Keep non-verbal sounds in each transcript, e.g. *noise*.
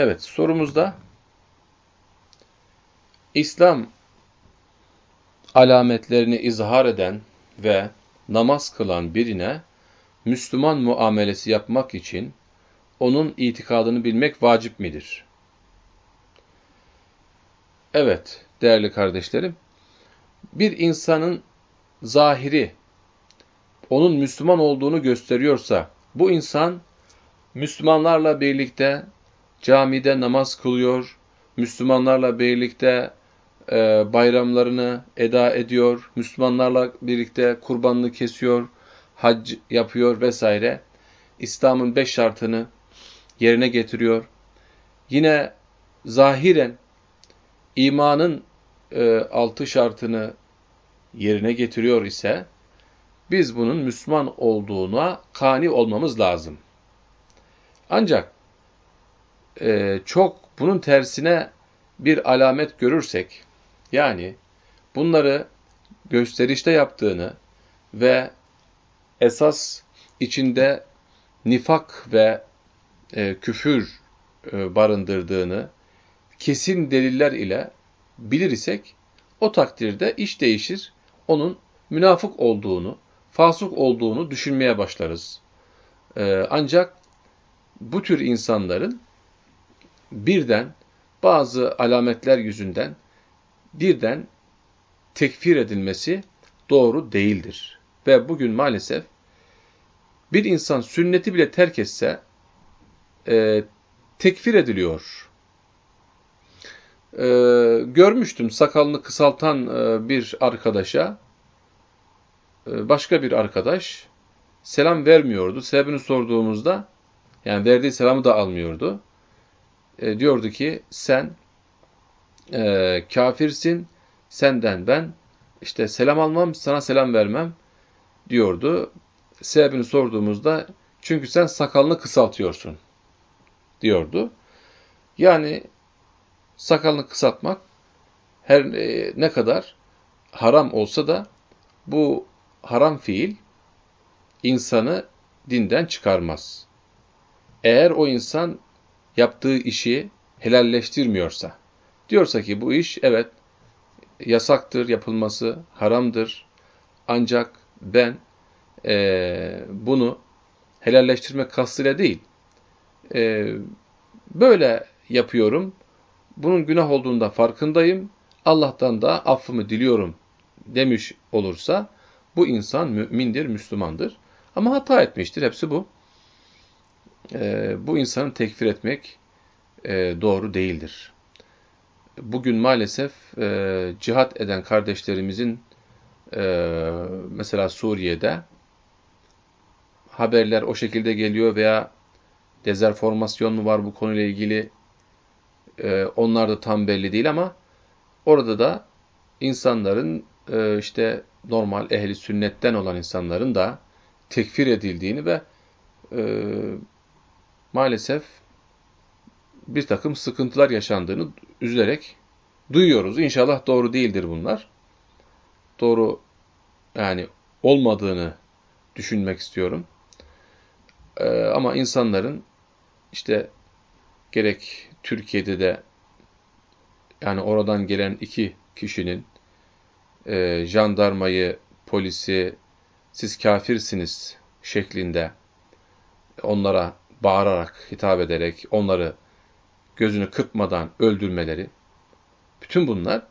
Evet sorumuzda İslam alametlerini izhar eden ve namaz kılan birine Müslüman muamelesi yapmak için onun itikadını bilmek vacip midir? Evet değerli kardeşlerim, bir insanın zahiri onun Müslüman olduğunu gösteriyorsa, bu insan Müslümanlarla birlikte camide namaz kılıyor, Müslümanlarla birlikte e, bayramlarını eda ediyor, Müslümanlarla birlikte kurbanını kesiyor, hac yapıyor vesaire. İslam'ın beş şartını yerine getiriyor. Yine zahiren imanın e, altı şartını yerine getiriyor ise biz bunun Müslüman olduğuna kani olmamız lazım. Ancak e, çok bunun tersine bir alamet görürsek, yani bunları gösterişte yaptığını ve esas içinde nifak ve e, küfür e, barındırdığını kesin deliller ile bilir isek, o takdirde iş değişir, onun münafık olduğunu, fasık olduğunu düşünmeye başlarız. E, ancak bu tür insanların birden bazı alametler yüzünden birden tekfir edilmesi doğru değildir. Ve bugün maalesef bir insan sünneti bile terk etse e, tekfir ediliyor. E, görmüştüm sakalını kısaltan e, bir arkadaşa e, başka bir arkadaş selam vermiyordu. Sebebini sorduğumuzda yani verdiği selamı da almıyordu. E, diyordu ki sen e, kafirsin, senden ben işte selam almam, sana selam vermem diyordu. Sebebini sorduğumuzda çünkü sen sakalını kısaltıyorsun diyordu. Yani sakalını kısaltmak her e, ne kadar haram olsa da bu haram fiil insanı dinden çıkarmaz. Eğer o insan yaptığı işi helalleştirmiyorsa, diyorsa ki bu iş evet yasaktır yapılması, haramdır ancak ben e, bunu helalleştirmek kastıyla değil, e, böyle yapıyorum, bunun günah olduğunda farkındayım, Allah'tan da affımı diliyorum demiş olursa, bu insan mümindir, Müslümandır. Ama hata etmiştir, hepsi bu. E, bu insanı tekfir etmek e, doğru değildir. Bugün maalesef e, cihat eden kardeşlerimizin e, mesela Suriye'de haberler o şekilde geliyor veya dezerformasyon mu var bu konuyla ilgili onlar da tam belli değil ama orada da insanların işte normal ehli sünnetten olan insanların da tekfir edildiğini ve maalesef bir takım sıkıntılar yaşandığını üzülerek duyuyoruz. İnşallah doğru değildir bunlar. Doğru yani olmadığını düşünmek istiyorum. Ee, ama insanların işte gerek Türkiye'de de yani oradan gelen iki kişinin e, jandarmayı, polisi siz kafirsiniz şeklinde onlara bağırarak, hitap ederek onları gözünü kırpmadan öldürmeleri, bütün bunlar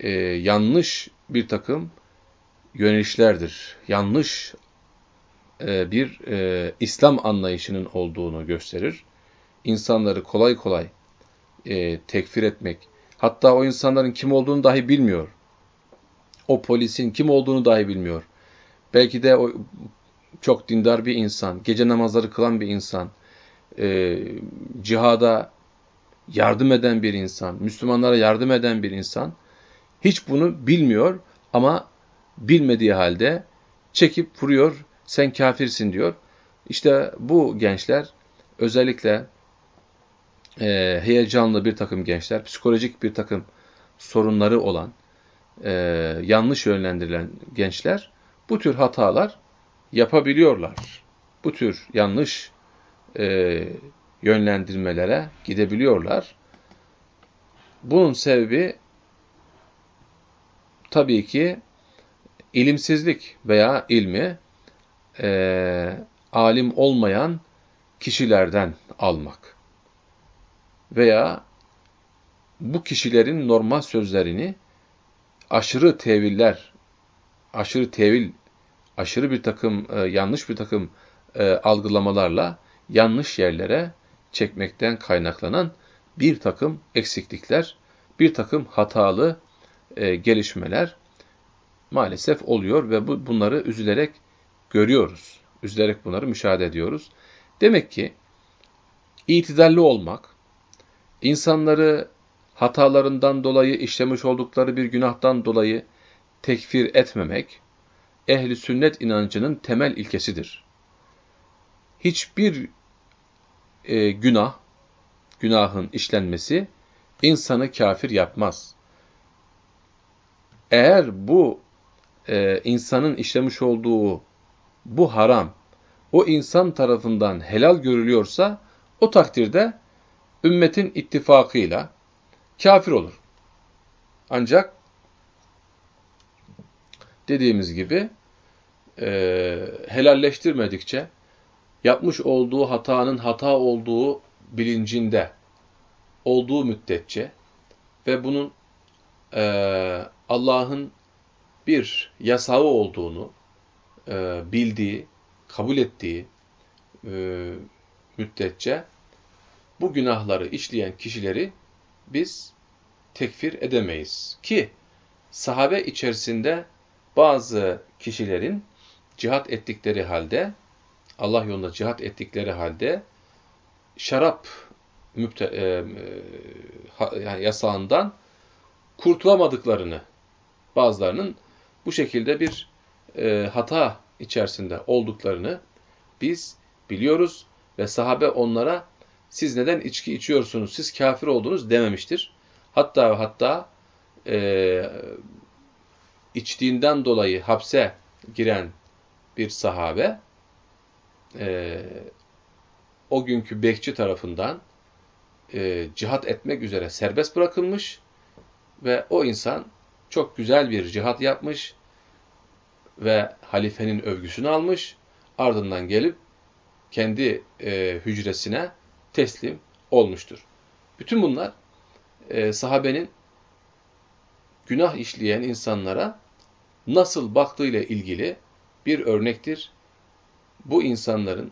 e, yanlış bir takım yönelişlerdir. Yanlış e, bir e, İslam anlayışının olduğunu gösterir. İnsanları kolay kolay e, tekfir etmek, hatta o insanların kim olduğunu dahi bilmiyor. O polisin kim olduğunu dahi bilmiyor. Belki de o çok dindar bir insan, gece namazları kılan bir insan, e, cihada yardım eden bir insan, Müslümanlara yardım eden bir insan, hiç bunu bilmiyor ama bilmediği halde çekip vuruyor, sen kafirsin diyor. İşte bu gençler özellikle e, heyecanlı bir takım gençler, psikolojik bir takım sorunları olan, e, yanlış yönlendirilen gençler bu tür hatalar yapabiliyorlar. Bu tür yanlış e, yönlendirmelere gidebiliyorlar. Bunun sebebi tabii ki ilimsizlik veya ilmi e, alim olmayan kişilerden almak veya bu kişilerin normal sözlerini aşırı teviller, aşırı tevil, aşırı bir takım, e, yanlış bir takım e, algılamalarla yanlış yerlere çekmekten kaynaklanan bir takım eksiklikler, bir takım hatalı e, gelişmeler maalesef oluyor ve bu, bunları üzülerek görüyoruz. Üzülerek bunları müşahede ediyoruz. Demek ki itidalli olmak, insanları hatalarından dolayı, işlemiş oldukları bir günahtan dolayı tekfir etmemek, ehli sünnet inancının temel ilkesidir. Hiçbir e, günah, günahın işlenmesi insanı kafir yapmaz. Eğer bu e, insanın işlemiş olduğu bu haram, o insan tarafından helal görülüyorsa, o takdirde ümmetin ittifakıyla kafir olur. Ancak dediğimiz gibi e, helalleştirmedikçe yapmış olduğu hatanın hata olduğu bilincinde olduğu müddetçe ve bunun e, Allah'ın bir yasağı olduğunu e, bildiği, kabul ettiği e, müddetçe bu günahları işleyen kişileri biz tekfir edemeyiz. Ki sahabe içerisinde bazı kişilerin cihat ettikleri halde, Allah yolunda cihat ettikleri halde şarap müpte, e, e, yani yasağından kurtulamadıklarını, bazılarının bu şekilde bir e, hata içerisinde olduklarını biz biliyoruz ve sahabe onlara siz neden içki içiyorsunuz, siz kafir oldunuz dememiştir. Hatta ve hatta e, içtiğinden dolayı hapse giren bir sahabe e, o günkü bekçi tarafından e, cihat etmek üzere serbest bırakılmış ve o insan çok güzel bir cihat yapmış ve halifenin övgüsünü almış, ardından gelip kendi e, hücresine teslim olmuştur. Bütün bunlar e, sahabenin günah işleyen insanlara nasıl baktığıyla ilgili bir örnektir. Bu insanların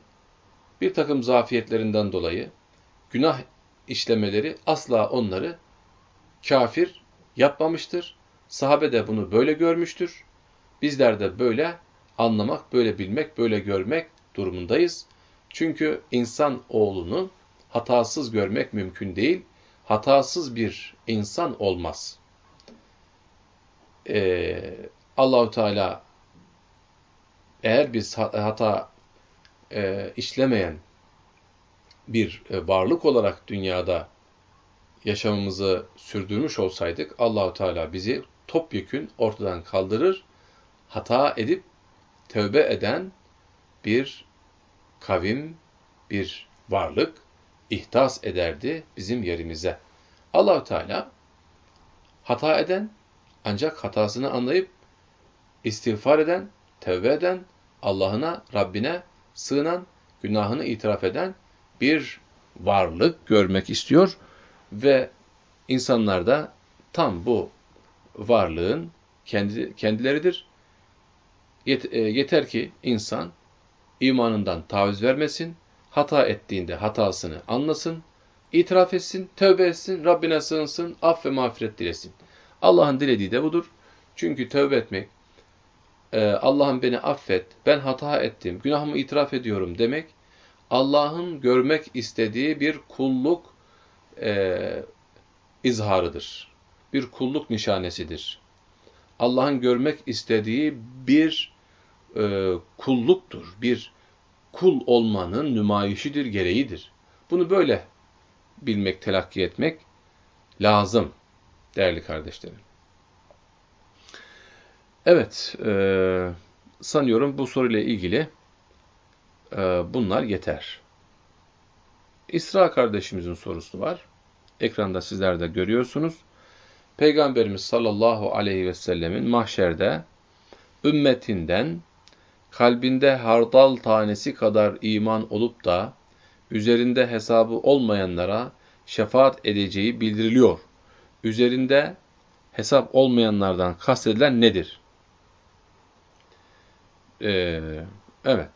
bir takım zafiyetlerinden dolayı günah işlemeleri asla onları kafir yapmamıştır. Sahabe de bunu böyle görmüştür. Bizler de böyle anlamak, böyle bilmek, böyle görmek durumundayız. Çünkü insan oğlunu hatasız görmek mümkün değil. Hatasız bir insan olmaz. Ee, Allahu Teala eğer biz hata e, işlemeyen bir e, varlık olarak dünyada yaşamımızı sürdürmüş olsaydık Allahu Teala bizi topyekün ortadan kaldırır, hata edip tövbe eden bir kavim, bir varlık ihtas ederdi bizim yerimize. Allahu Teala hata eden ancak hatasını anlayıp istiğfar eden, tövbe eden, Allah'ına, Rabbine sığınan, günahını itiraf eden bir varlık görmek istiyor ve insanlar da tam bu varlığın kendi, kendileridir. E, yeter ki insan imanından taviz vermesin, hata ettiğinde hatasını anlasın, itiraf etsin, tövbe etsin, Rabbine sığınsın, af ve mağfiret dilesin. Allah'ın dilediği de budur. Çünkü tövbe etmek, e, Allah'ım beni affet, ben hata ettim, günahımı itiraf ediyorum demek, Allah'ın görmek istediği bir kulluk e, izharıdır. Bir kulluk nişanesidir. Allah'ın görmek istediği bir e, kulluktur, bir kul olmanın nümayişidir, gereğidir. Bunu böyle bilmek, telakki etmek lazım değerli kardeşlerim. Evet, e, sanıyorum bu soruyla ilgili e, bunlar yeter. İsra kardeşimizin sorusu var. Ekranda sizler de görüyorsunuz. Peygamberimiz sallallahu aleyhi ve sellemin mahşerde ümmetinden kalbinde hardal tanesi kadar iman olup da üzerinde hesabı olmayanlara şefaat edeceği bildiriliyor. Üzerinde hesap olmayanlardan kastedilen nedir? Ee, evet.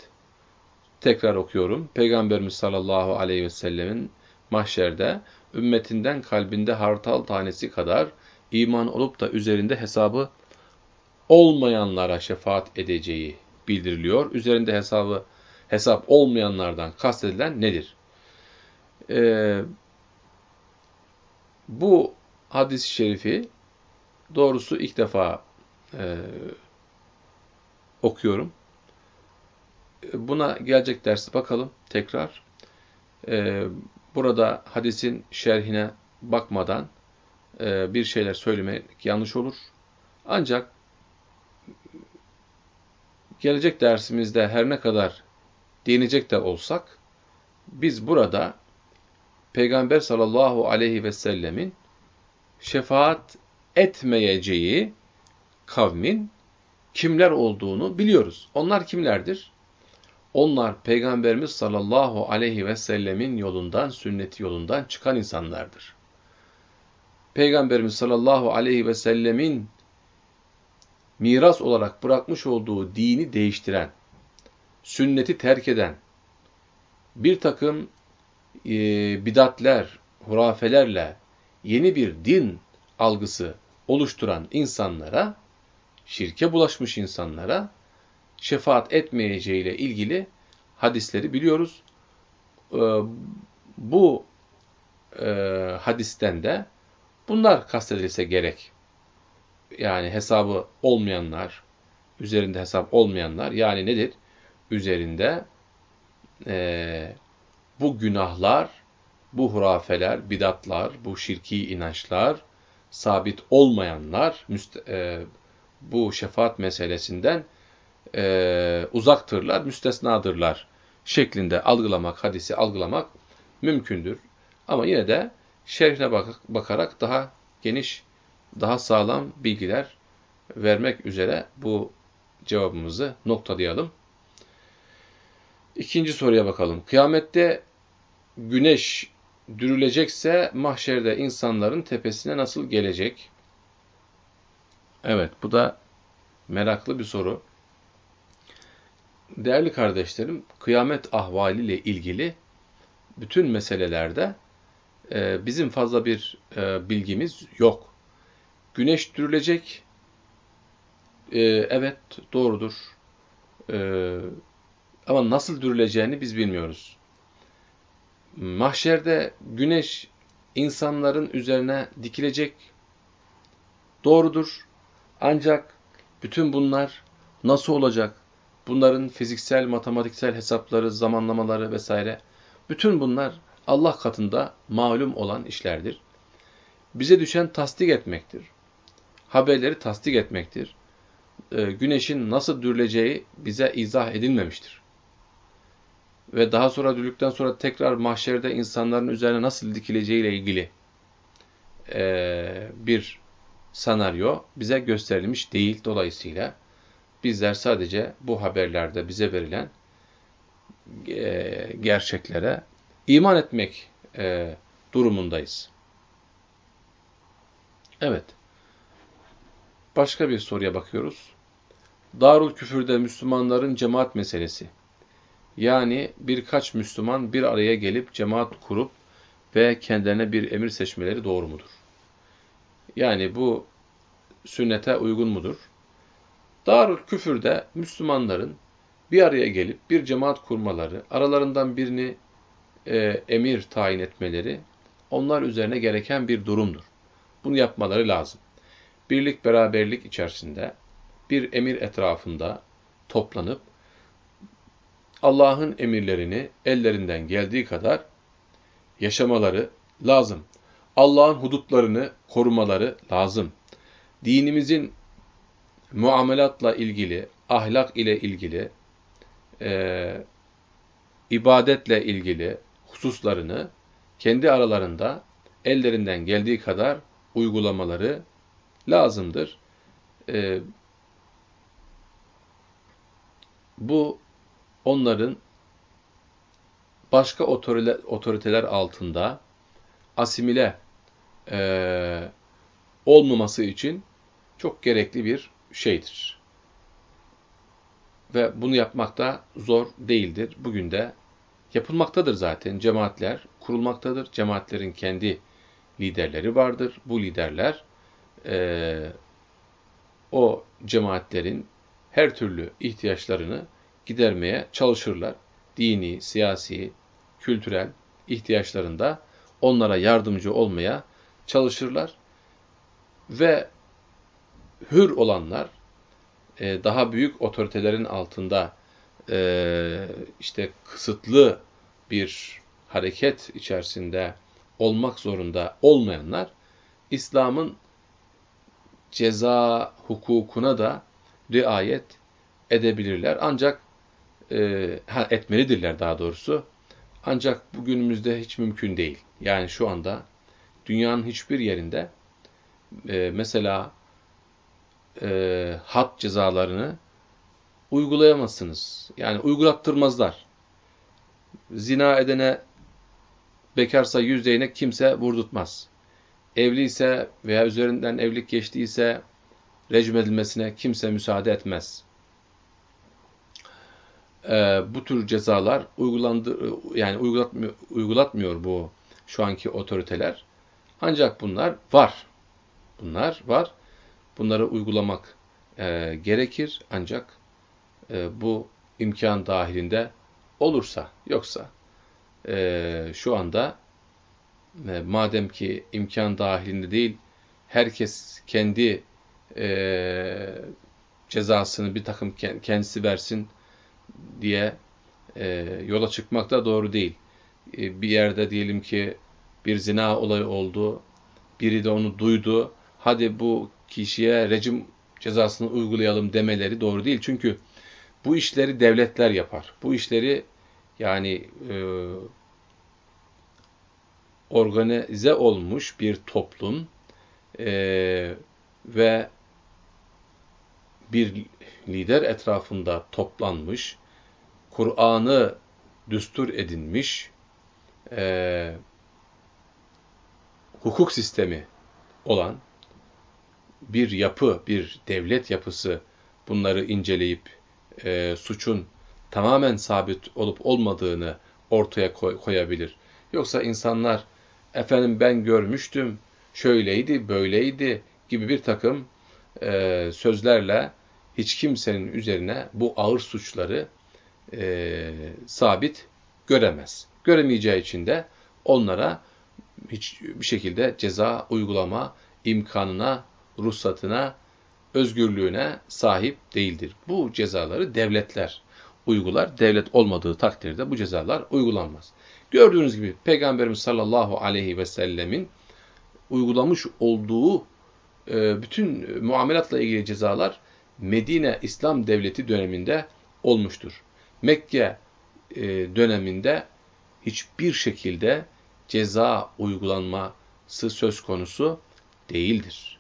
Tekrar okuyorum. Peygamberimiz sallallahu aleyhi ve sellemin mahşerde ümmetinden kalbinde hartal tanesi kadar iman olup da üzerinde hesabı olmayanlara şefaat edeceği bildiriliyor. Üzerinde hesabı hesap olmayanlardan kastedilen nedir? Ee, bu hadis-i şerifi doğrusu ilk defa e, okuyorum. Buna gelecek dersi bakalım tekrar. Ee, burada hadisin şerhine bakmadan e, bir şeyler söylemek yanlış olur. Ancak gelecek dersimizde her ne kadar değinecek de olsak, biz burada Peygamber sallallahu aleyhi ve sellemin şefaat etmeyeceği kavmin kimler olduğunu biliyoruz. Onlar kimlerdir? Onlar Peygamberimiz sallallahu aleyhi ve sellemin yolundan, sünneti yolundan çıkan insanlardır. Peygamberimiz sallallahu aleyhi ve sellemin miras olarak bırakmış olduğu dini değiştiren, sünneti terk eden, bir takım e, bidatler, hurafelerle yeni bir din algısı oluşturan insanlara, şirke bulaşmış insanlara şefaat etmeyeceğiyle ilgili hadisleri biliyoruz. E, bu e, hadisten de bunlar kastedilse gerek. Yani hesabı olmayanlar, üzerinde hesap olmayanlar, yani nedir? Üzerinde e, bu günahlar, bu hurafeler, bidatlar, bu şirki inançlar, sabit olmayanlar, e, bu şefaat meselesinden e, uzaktırlar, müstesnadırlar şeklinde algılamak, hadisi algılamak mümkündür. Ama yine de şerhine bak bakarak daha geniş, daha sağlam bilgiler vermek üzere bu cevabımızı noktalayalım. İkinci soruya bakalım. Kıyamette güneş dürülecekse mahşerde insanların tepesine nasıl gelecek? Evet, bu da meraklı bir soru. Değerli kardeşlerim, kıyamet ahvaliyle ilgili bütün meselelerde e, bizim fazla bir e, bilgimiz yok. Güneş dürülecek, e, evet doğrudur. E, ama nasıl dürüleceğini biz bilmiyoruz. Mahşerde güneş insanların üzerine dikilecek, doğrudur. Ancak bütün bunlar nasıl olacak? Bunların fiziksel, matematiksel hesapları, zamanlamaları vesaire, bütün bunlar Allah katında malum olan işlerdir. Bize düşen tasdik etmektir. Haberleri tasdik etmektir. E, güneşin nasıl dürüleceği bize izah edilmemiştir. Ve daha sonra dürüldükten sonra tekrar mahşerde insanların üzerine nasıl dikileceği ile ilgili e, bir senaryo bize gösterilmiş değil. Dolayısıyla bizler sadece bu haberlerde bize verilen e, gerçeklere iman etmek e, durumundayız. Evet. Başka bir soruya bakıyoruz. Darul Küfür'de Müslümanların cemaat meselesi. Yani birkaç Müslüman bir araya gelip cemaat kurup ve kendilerine bir emir seçmeleri doğru mudur? Yani bu sünnete uygun mudur? Darul Küfür'de Müslümanların bir araya gelip bir cemaat kurmaları, aralarından birini e, emir tayin etmeleri onlar üzerine gereken bir durumdur. Bunu yapmaları lazım. Birlik beraberlik içerisinde bir emir etrafında toplanıp Allah'ın emirlerini ellerinden geldiği kadar yaşamaları lazım. Allah'ın hudutlarını korumaları lazım. Dinimizin muamelatla ilgili, ahlak ile ilgili, e, ibadetle ilgili, hususlarını kendi aralarında ellerinden geldiği kadar uygulamaları lazımdır. Ee, bu onların başka otoriteler altında asimile e, olmaması için çok gerekli bir şeydir. Ve bunu yapmak da zor değildir. Bugün de yapılmaktadır zaten. Cemaatler kurulmaktadır. Cemaatlerin kendi liderleri vardır. Bu liderler e, o cemaatlerin her türlü ihtiyaçlarını gidermeye çalışırlar. Dini, siyasi, kültürel ihtiyaçlarında onlara yardımcı olmaya çalışırlar. Ve hür olanlar, e, daha büyük otoritelerin altında e, işte kısıtlı bir hareket içerisinde olmak zorunda olmayanlar, İslam'ın ceza hukukuna da riayet edebilirler. Ancak e, etmelidirler daha doğrusu. Ancak bugünümüzde hiç mümkün değil. Yani şu anda dünyanın hiçbir yerinde e, mesela e, had cezalarını uygulayamazsınız. Yani uygulattırmazlar. Zina edene bekarsa yüz değnek kimse vurdurtmaz. Evliyse veya üzerinden evlilik geçtiyse rejim edilmesine kimse müsaade etmez. Ee, bu tür cezalar uygulandı yani uygulatmıyor, uygulatmıyor bu şu anki otoriteler. Ancak bunlar var. Bunlar var. Bunları uygulamak e, gerekir ancak e, bu imkan dahilinde olursa yoksa e, şu anda e, madem ki imkan dahilinde değil herkes kendi e, cezasını bir takım kendisi versin diye e, yola çıkmak da doğru değil. E, bir yerde diyelim ki bir zina olayı oldu, biri de onu duydu, hadi bu kişiye rejim cezasını uygulayalım demeleri doğru değil. Çünkü bu işleri devletler yapar. Bu işleri yani e, organize olmuş bir toplum e, ve bir lider etrafında toplanmış, Kur'an'ı düstur edinmiş, e, hukuk sistemi olan bir yapı, bir devlet yapısı bunları inceleyip e, suçun tamamen sabit olup olmadığını ortaya koy, koyabilir. Yoksa insanlar efendim ben görmüştüm, şöyleydi, böyleydi gibi bir takım e, sözlerle hiç kimsenin üzerine bu ağır suçları e, sabit göremez. Göremeyeceği için de onlara hiçbir şekilde ceza uygulama imkanına, ruhsatına, özgürlüğüne sahip değildir. Bu cezaları devletler uygular. Devlet olmadığı takdirde bu cezalar uygulanmaz. Gördüğünüz gibi Peygamberimiz sallallahu aleyhi ve sellemin uygulamış olduğu e, bütün muamelatla ilgili cezalar Medine İslam Devleti döneminde olmuştur. Mekke e, döneminde hiçbir şekilde ceza uygulanması söz konusu değildir.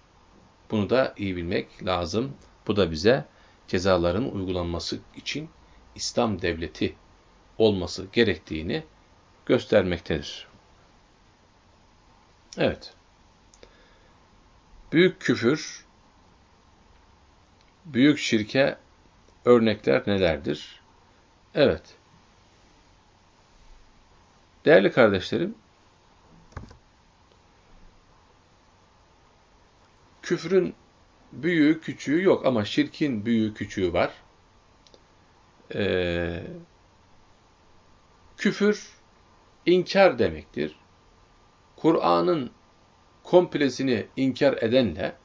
Bunu da iyi bilmek lazım. Bu da bize cezaların uygulanması için İslam devleti olması gerektiğini göstermektedir. Evet. Büyük küfür, büyük şirke örnekler nelerdir? Evet. Değerli kardeşlerim, küfrün büyüğü küçüğü yok ama şirkin büyüğü küçüğü var. Ee, küfür inkar demektir. Kur'an'ın komplesini inkar edenle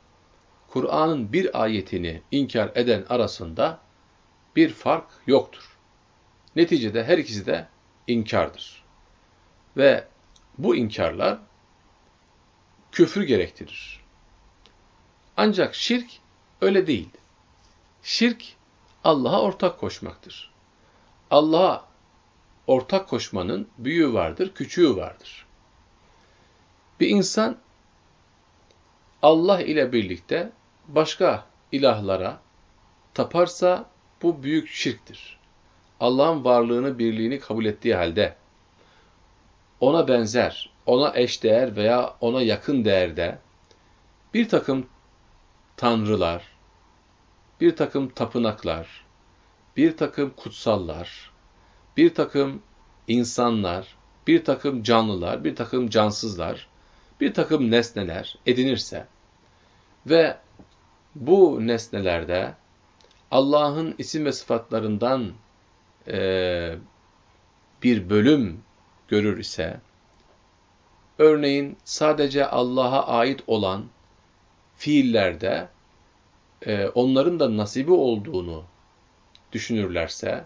Kur'an'ın bir ayetini inkar eden arasında bir fark yoktur. Neticede her ikisi de inkardır. Ve bu inkarlar küfür gerektirir. Ancak şirk öyle değil. Şirk Allah'a ortak koşmaktır. Allah'a ortak koşmanın büyüğü vardır, küçüğü vardır. Bir insan Allah ile birlikte başka ilahlara taparsa bu büyük şirktir. Allah'ın varlığını, birliğini kabul ettiği halde ona benzer, ona eşdeğer veya ona yakın değerde bir takım tanrılar, bir takım tapınaklar, bir takım kutsallar, bir takım insanlar, bir takım canlılar, bir takım cansızlar, bir takım nesneler edinirse ve bu nesnelerde Allah'ın isim ve sıfatlarından e, bir bölüm görür ise, örneğin sadece Allah'a ait olan fiillerde e, onların da nasibi olduğunu düşünürlerse,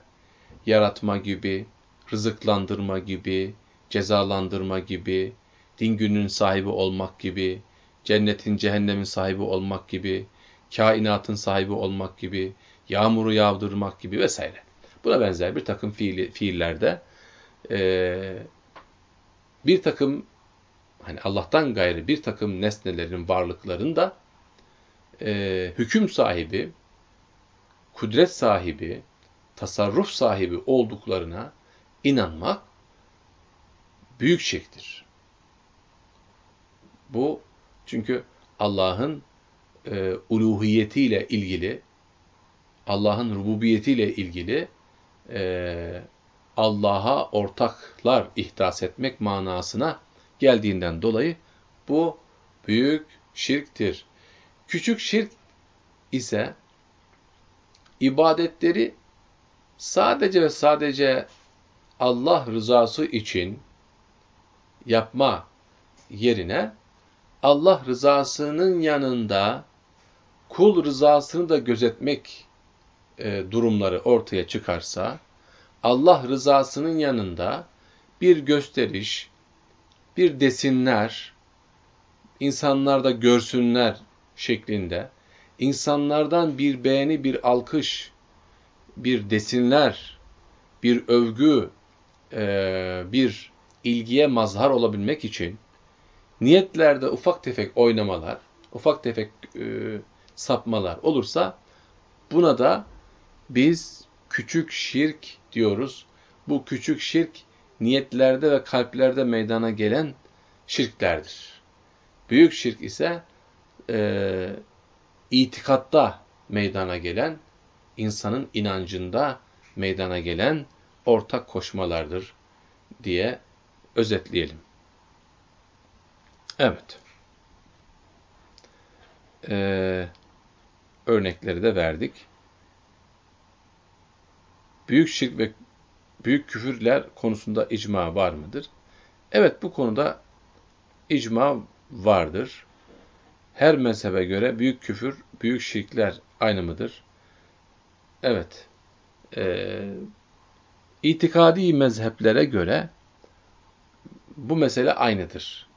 yaratma gibi, rızıklandırma gibi, cezalandırma gibi, din gününün sahibi olmak gibi, cennetin cehennemin sahibi olmak gibi, kainatın sahibi olmak gibi, yağmuru yağdırmak gibi vesaire. Buna benzer bir takım fiili, fiillerde e, bir takım hani Allah'tan gayrı bir takım nesnelerin varlıklarında e, hüküm sahibi, kudret sahibi, tasarruf sahibi olduklarına inanmak büyük şirktir. Bu çünkü Allah'ın e, uluhiyetiyle ilgili, Allah'ın rububiyetiyle ilgili e, Allah'a ortaklar ihdas etmek manasına geldiğinden dolayı bu büyük şirktir. Küçük şirk ise ibadetleri sadece ve sadece Allah rızası için yapma yerine Allah rızasının yanında kul rızasını da gözetmek e, durumları ortaya çıkarsa, Allah rızasının yanında bir gösteriş, bir desinler, insanlar da görsünler şeklinde, insanlardan bir beğeni, bir alkış, bir desinler, bir övgü, e, bir ilgiye mazhar olabilmek için niyetlerde ufak tefek oynamalar, ufak tefek e, sapmalar olursa buna da biz küçük şirk diyoruz. Bu küçük şirk niyetlerde ve kalplerde meydana gelen şirklerdir. Büyük şirk ise e, itikatta meydana gelen, insanın inancında meydana gelen ortak koşmalardır diye özetleyelim. Evet. Ee, örnekleri de verdik. Büyük şirk ve büyük küfürler konusunda icma var mıdır? Evet bu konuda icma vardır. Her mezhebe göre büyük küfür, büyük şirkler aynı mıdır? Evet. Ee, itikadi mezheplere göre bu mesele aynıdır.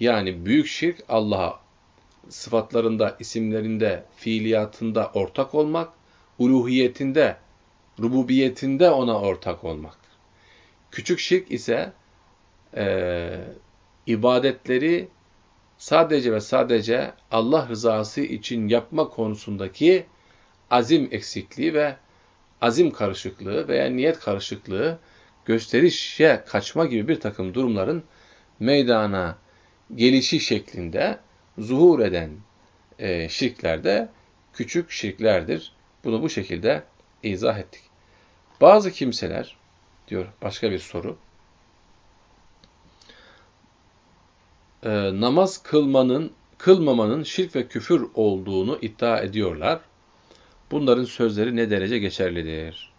Yani büyük şirk Allah'a sıfatlarında, isimlerinde, fiiliyatında ortak olmak, uluhiyetinde, rububiyetinde ona ortak olmak. Küçük şirk ise e, ibadetleri sadece ve sadece Allah rızası için yapma konusundaki azim eksikliği ve azim karışıklığı veya niyet karışıklığı gösterişe kaçma gibi bir takım durumların meydana gelişi şeklinde zuhur eden e, şirkler küçük şirklerdir. Bunu bu şekilde izah ettik. Bazı kimseler, diyor başka bir soru, e, namaz kılmanın, kılmamanın şirk ve küfür olduğunu iddia ediyorlar. Bunların sözleri ne derece geçerlidir?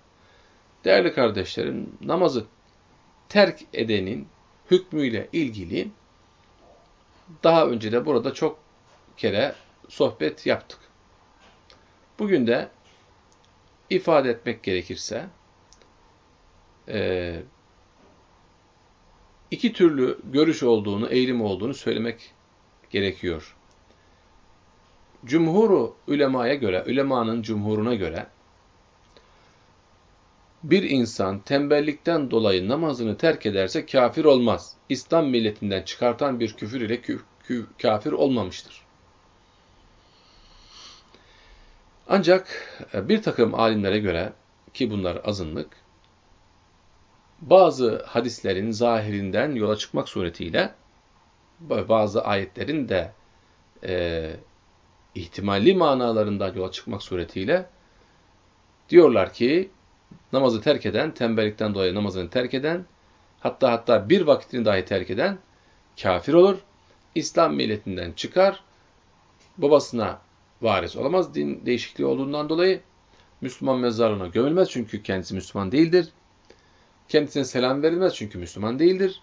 Değerli kardeşlerim, namazı terk edenin hükmüyle ilgili daha önce de burada çok kere sohbet yaptık. Bugün de ifade etmek gerekirse e, iki türlü görüş olduğunu, eğilim olduğunu söylemek gerekiyor. Cumhuru ulemaya göre, ulemanın cumhuruna göre bir insan tembellikten dolayı namazını terk ederse kafir olmaz. İslam milletinden çıkartan bir küfür ile kü kü kafir olmamıştır. Ancak e, bir takım alimlere göre ki bunlar azınlık, bazı hadislerin zahirinden yola çıkmak suretiyle bazı ayetlerin de e, ihtimalli manalarından yola çıkmak suretiyle diyorlar ki namazı terk eden, tembellikten dolayı namazını terk eden, hatta hatta bir vakitini dahi terk eden kafir olur. İslam milletinden çıkar, babasına varis olamaz din değişikliği olduğundan dolayı. Müslüman mezarlığına gömülmez çünkü kendisi Müslüman değildir. Kendisine selam verilmez çünkü Müslüman değildir.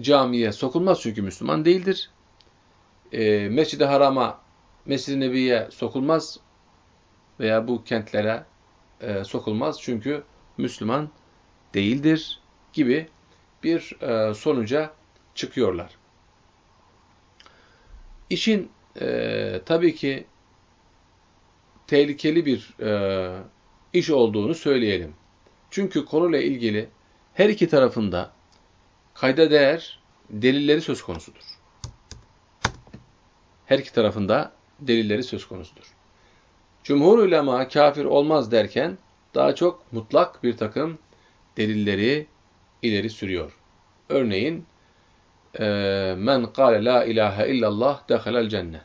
Camiye sokulmaz çünkü Müslüman değildir. E, Mescid-i Haram'a, Mescid-i Nebi'ye sokulmaz veya bu kentlere e, sokulmaz çünkü Müslüman değildir gibi bir e, sonuca çıkıyorlar. İşin e, tabii ki tehlikeli bir e, iş olduğunu söyleyelim. Çünkü konuyla ilgili her iki tarafında kayda değer delilleri söz konusudur. Her iki tarafında delilleri söz konusudur. Cumhur ulema kafir olmaz derken daha çok mutlak bir takım delilleri ileri sürüyor. Örneğin men kâle la ilahe illallah dehalel cennet.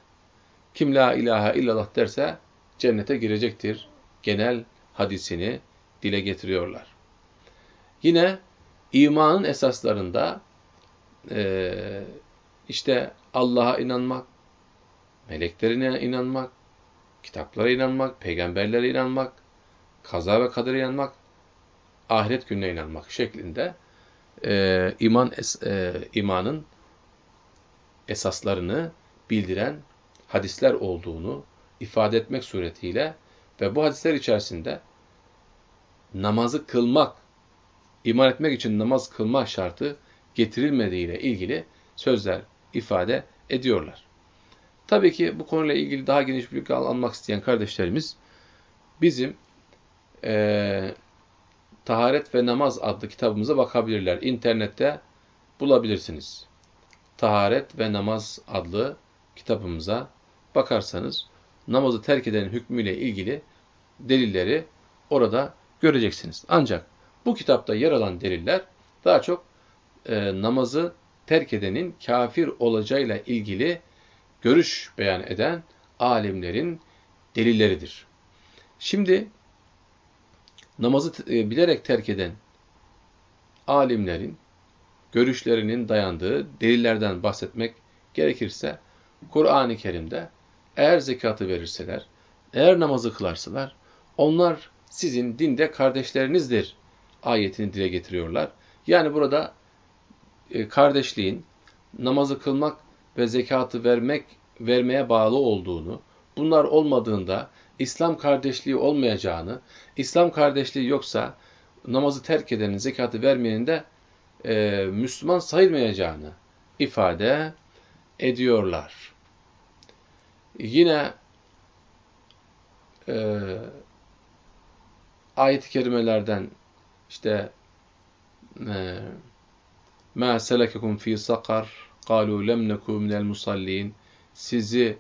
Kim la ilahe illallah derse cennete girecektir. Genel hadisini dile getiriyorlar. Yine imanın esaslarında e, işte Allah'a inanmak, meleklerine inanmak, kitaplara inanmak, peygamberlere inanmak, kaza ve kadere inanmak, ahiret gününe inanmak şeklinde e, iman es, e, imanın esaslarını bildiren hadisler olduğunu ifade etmek suretiyle ve bu hadisler içerisinde namazı kılmak, iman etmek için namaz kılma şartı getirilmediğiyle ilgili sözler ifade ediyorlar. Tabii ki bu konuyla ilgili daha geniş bilgi almak isteyen kardeşlerimiz bizim e, Taharet ve Namaz adlı kitabımıza bakabilirler. İnternette bulabilirsiniz. Taharet ve Namaz adlı kitabımıza bakarsanız namazı terk edenin hükmüyle ilgili delilleri orada göreceksiniz. Ancak bu kitapta yer alan deliller daha çok e, namazı terk edenin kafir olacağıyla ilgili görüş beyan eden alimlerin delilleridir. Şimdi namazı e, bilerek terk eden alimlerin görüşlerinin dayandığı delillerden bahsetmek gerekirse Kur'an-ı Kerim'de eğer zekatı verirseler, eğer namazı kılarsalar onlar sizin dinde kardeşlerinizdir ayetini dile getiriyorlar. Yani burada e, kardeşliğin namazı kılmak ve zekatı vermek vermeye bağlı olduğunu, bunlar olmadığında İslam kardeşliği olmayacağını, İslam kardeşliği yoksa namazı terk edenin, zekatı vermeyenin de e, Müslüman sayılmayacağını ifade ediyorlar. Yine e, ayet-i kerimelerden işte مَا سَلَكَكُمْ ف۪ي سَقَرْ قَالُوا لَمْ نَكُوا مِنَ الْمُصَلِّينَ Sizi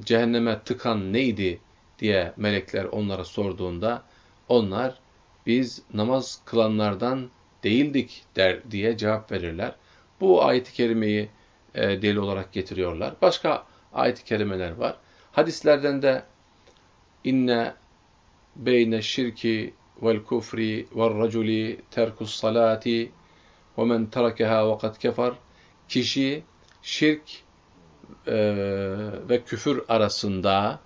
cehenneme tıkan neydi diye melekler onlara sorduğunda onlar biz namaz kılanlardan değildik der diye cevap verirler. Bu ayet-i kerimeyi e, delil olarak getiriyorlar. Başka ayet-i kerimeler var. Hadislerden de inne beyne şirki vel kufri vel raculi terkus salati ve men terakeha ve kad kefer kişi şirk e, ve küfür arasında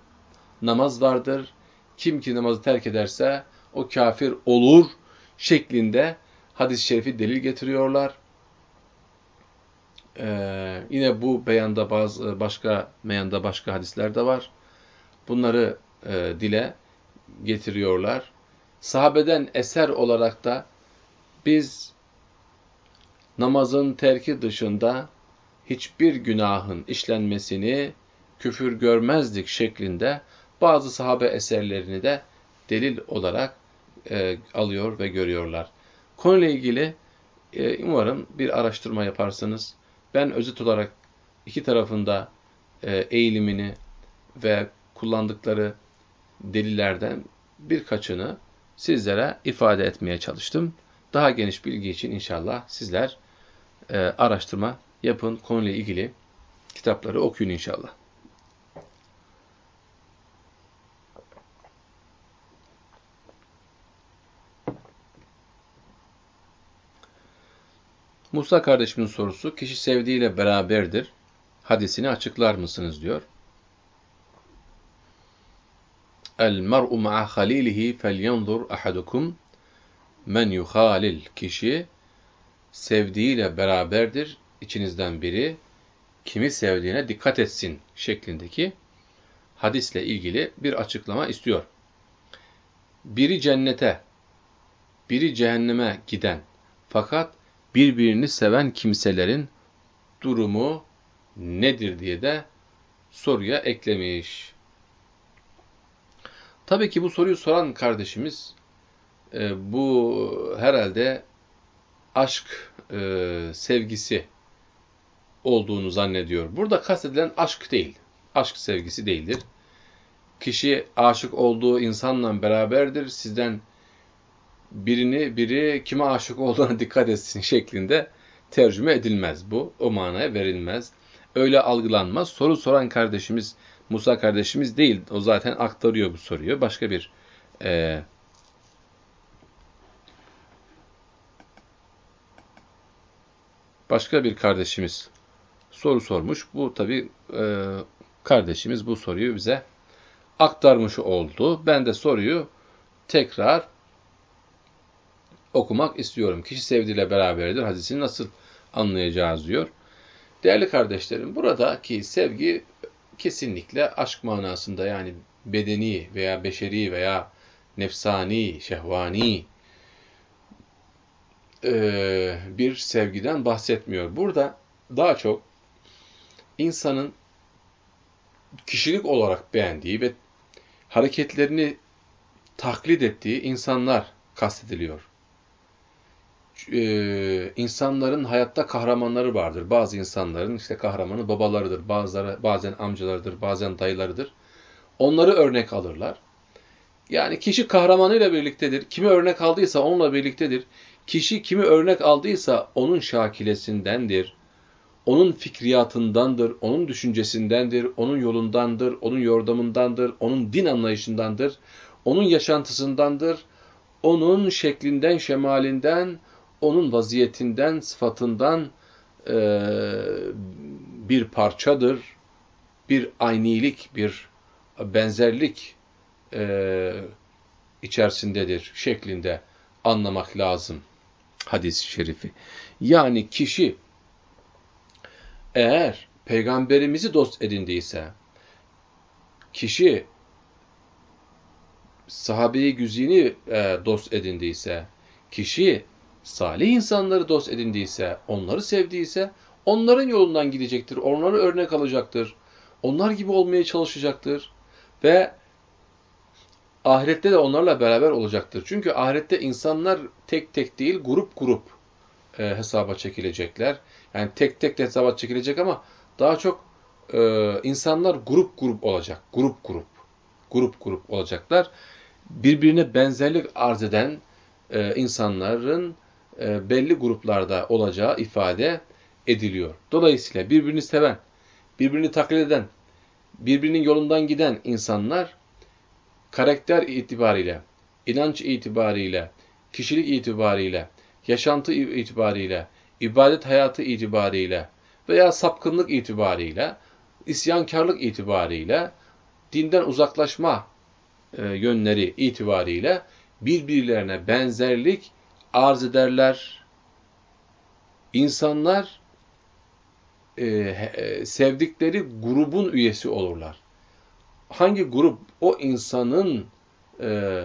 namaz vardır. Kim ki namazı terk ederse o kafir olur şeklinde hadis-i şerifi delil getiriyorlar. Ee, yine bu beyanda bazı başka meyanda başka hadisler de var. Bunları e, dile getiriyorlar. Sahabeden eser olarak da biz namazın terki dışında hiçbir günahın işlenmesini küfür görmezdik şeklinde bazı sahabe eserlerini de delil olarak e, alıyor ve görüyorlar. Konuyla ilgili e, umarım bir araştırma yaparsınız. Ben özet olarak iki tarafında e, eğilimini ve kullandıkları delillerden birkaçını sizlere ifade etmeye çalıştım. Daha geniş bilgi için inşallah sizler e, araştırma yapın, konuyla ilgili kitapları okuyun inşallah. Musa kardeşimin sorusu, kişi sevdiğiyle beraberdir. Hadisini açıklar mısınız diyor. El mer'u ma'a halilihi felyanzur ahadukum men yuhalil. Kişi sevdiğiyle beraberdir. İçinizden biri kimi sevdiğine dikkat etsin şeklindeki hadisle ilgili bir açıklama istiyor. Biri cennete, biri cehenneme giden fakat birbirini seven kimselerin durumu nedir diye de soruya eklemiş. Tabii ki bu soruyu soran kardeşimiz e, bu herhalde aşk e, sevgisi olduğunu zannediyor. Burada kastedilen aşk değil. Aşk sevgisi değildir. Kişi aşık olduğu insanla beraberdir. Sizden birini biri kime aşık olduğuna *laughs* dikkat etsin şeklinde tercüme edilmez bu. O manaya verilmez. Öyle algılanmaz. Soru soran kardeşimiz Musa kardeşimiz değil. O zaten aktarıyor bu soruyu. Başka bir e, başka bir kardeşimiz soru sormuş. Bu tabi e, kardeşimiz bu soruyu bize aktarmış oldu. Ben de soruyu tekrar okumak istiyorum. Kişi sevdiğiyle beraberdir. Hadisini nasıl anlayacağız diyor. Değerli kardeşlerim, buradaki sevgi kesinlikle aşk manasında yani bedeni veya beşeri veya nefsani, şehvani e, bir sevgiden bahsetmiyor. Burada daha çok insanın kişilik olarak beğendiği ve hareketlerini taklit ettiği insanlar kastediliyor. Ee, insanların hayatta kahramanları vardır. Bazı insanların işte kahramanı babalarıdır, bazıları bazen amcalarıdır, bazen dayılarıdır. Onları örnek alırlar. Yani kişi kahramanıyla birliktedir. Kimi örnek aldıysa onunla birliktedir. Kişi kimi örnek aldıysa onun şakilesindendir onun fikriyatındandır, onun düşüncesindendir, onun yolundandır, onun yordamındandır, onun din anlayışındandır, onun yaşantısındandır, onun şeklinden, şemalinden, onun vaziyetinden, sıfatından e, bir parçadır, bir aynilik, bir benzerlik e, içerisindedir şeklinde anlamak lazım hadis-i şerifi. Yani kişi eğer peygamberimizi dost edindiyse, kişi sahabeyi güzini e, dost edindiyse, kişi salih insanları dost edindiyse, onları sevdiyse, onların yolundan gidecektir, onları örnek alacaktır, onlar gibi olmaya çalışacaktır ve ahirette de onlarla beraber olacaktır. Çünkü ahirette insanlar tek tek değil, grup grup e, hesaba çekilecekler. Yani tek tek de hesaba çekilecek ama daha çok e, insanlar grup grup olacak. Grup grup. Grup grup olacaklar. Birbirine benzerlik arz eden e, insanların e, belli gruplarda olacağı ifade ediliyor. Dolayısıyla birbirini seven, birbirini taklit eden, birbirinin yolundan giden insanlar karakter itibariyle, inanç itibariyle, kişilik itibariyle, yaşantı itibariyle, ibadet hayatı itibariyle veya sapkınlık itibariyle, isyankarlık itibariyle, dinden uzaklaşma e, yönleri itibariyle birbirlerine benzerlik arz ederler. İnsanlar e, e, sevdikleri grubun üyesi olurlar. Hangi grup o insanın e,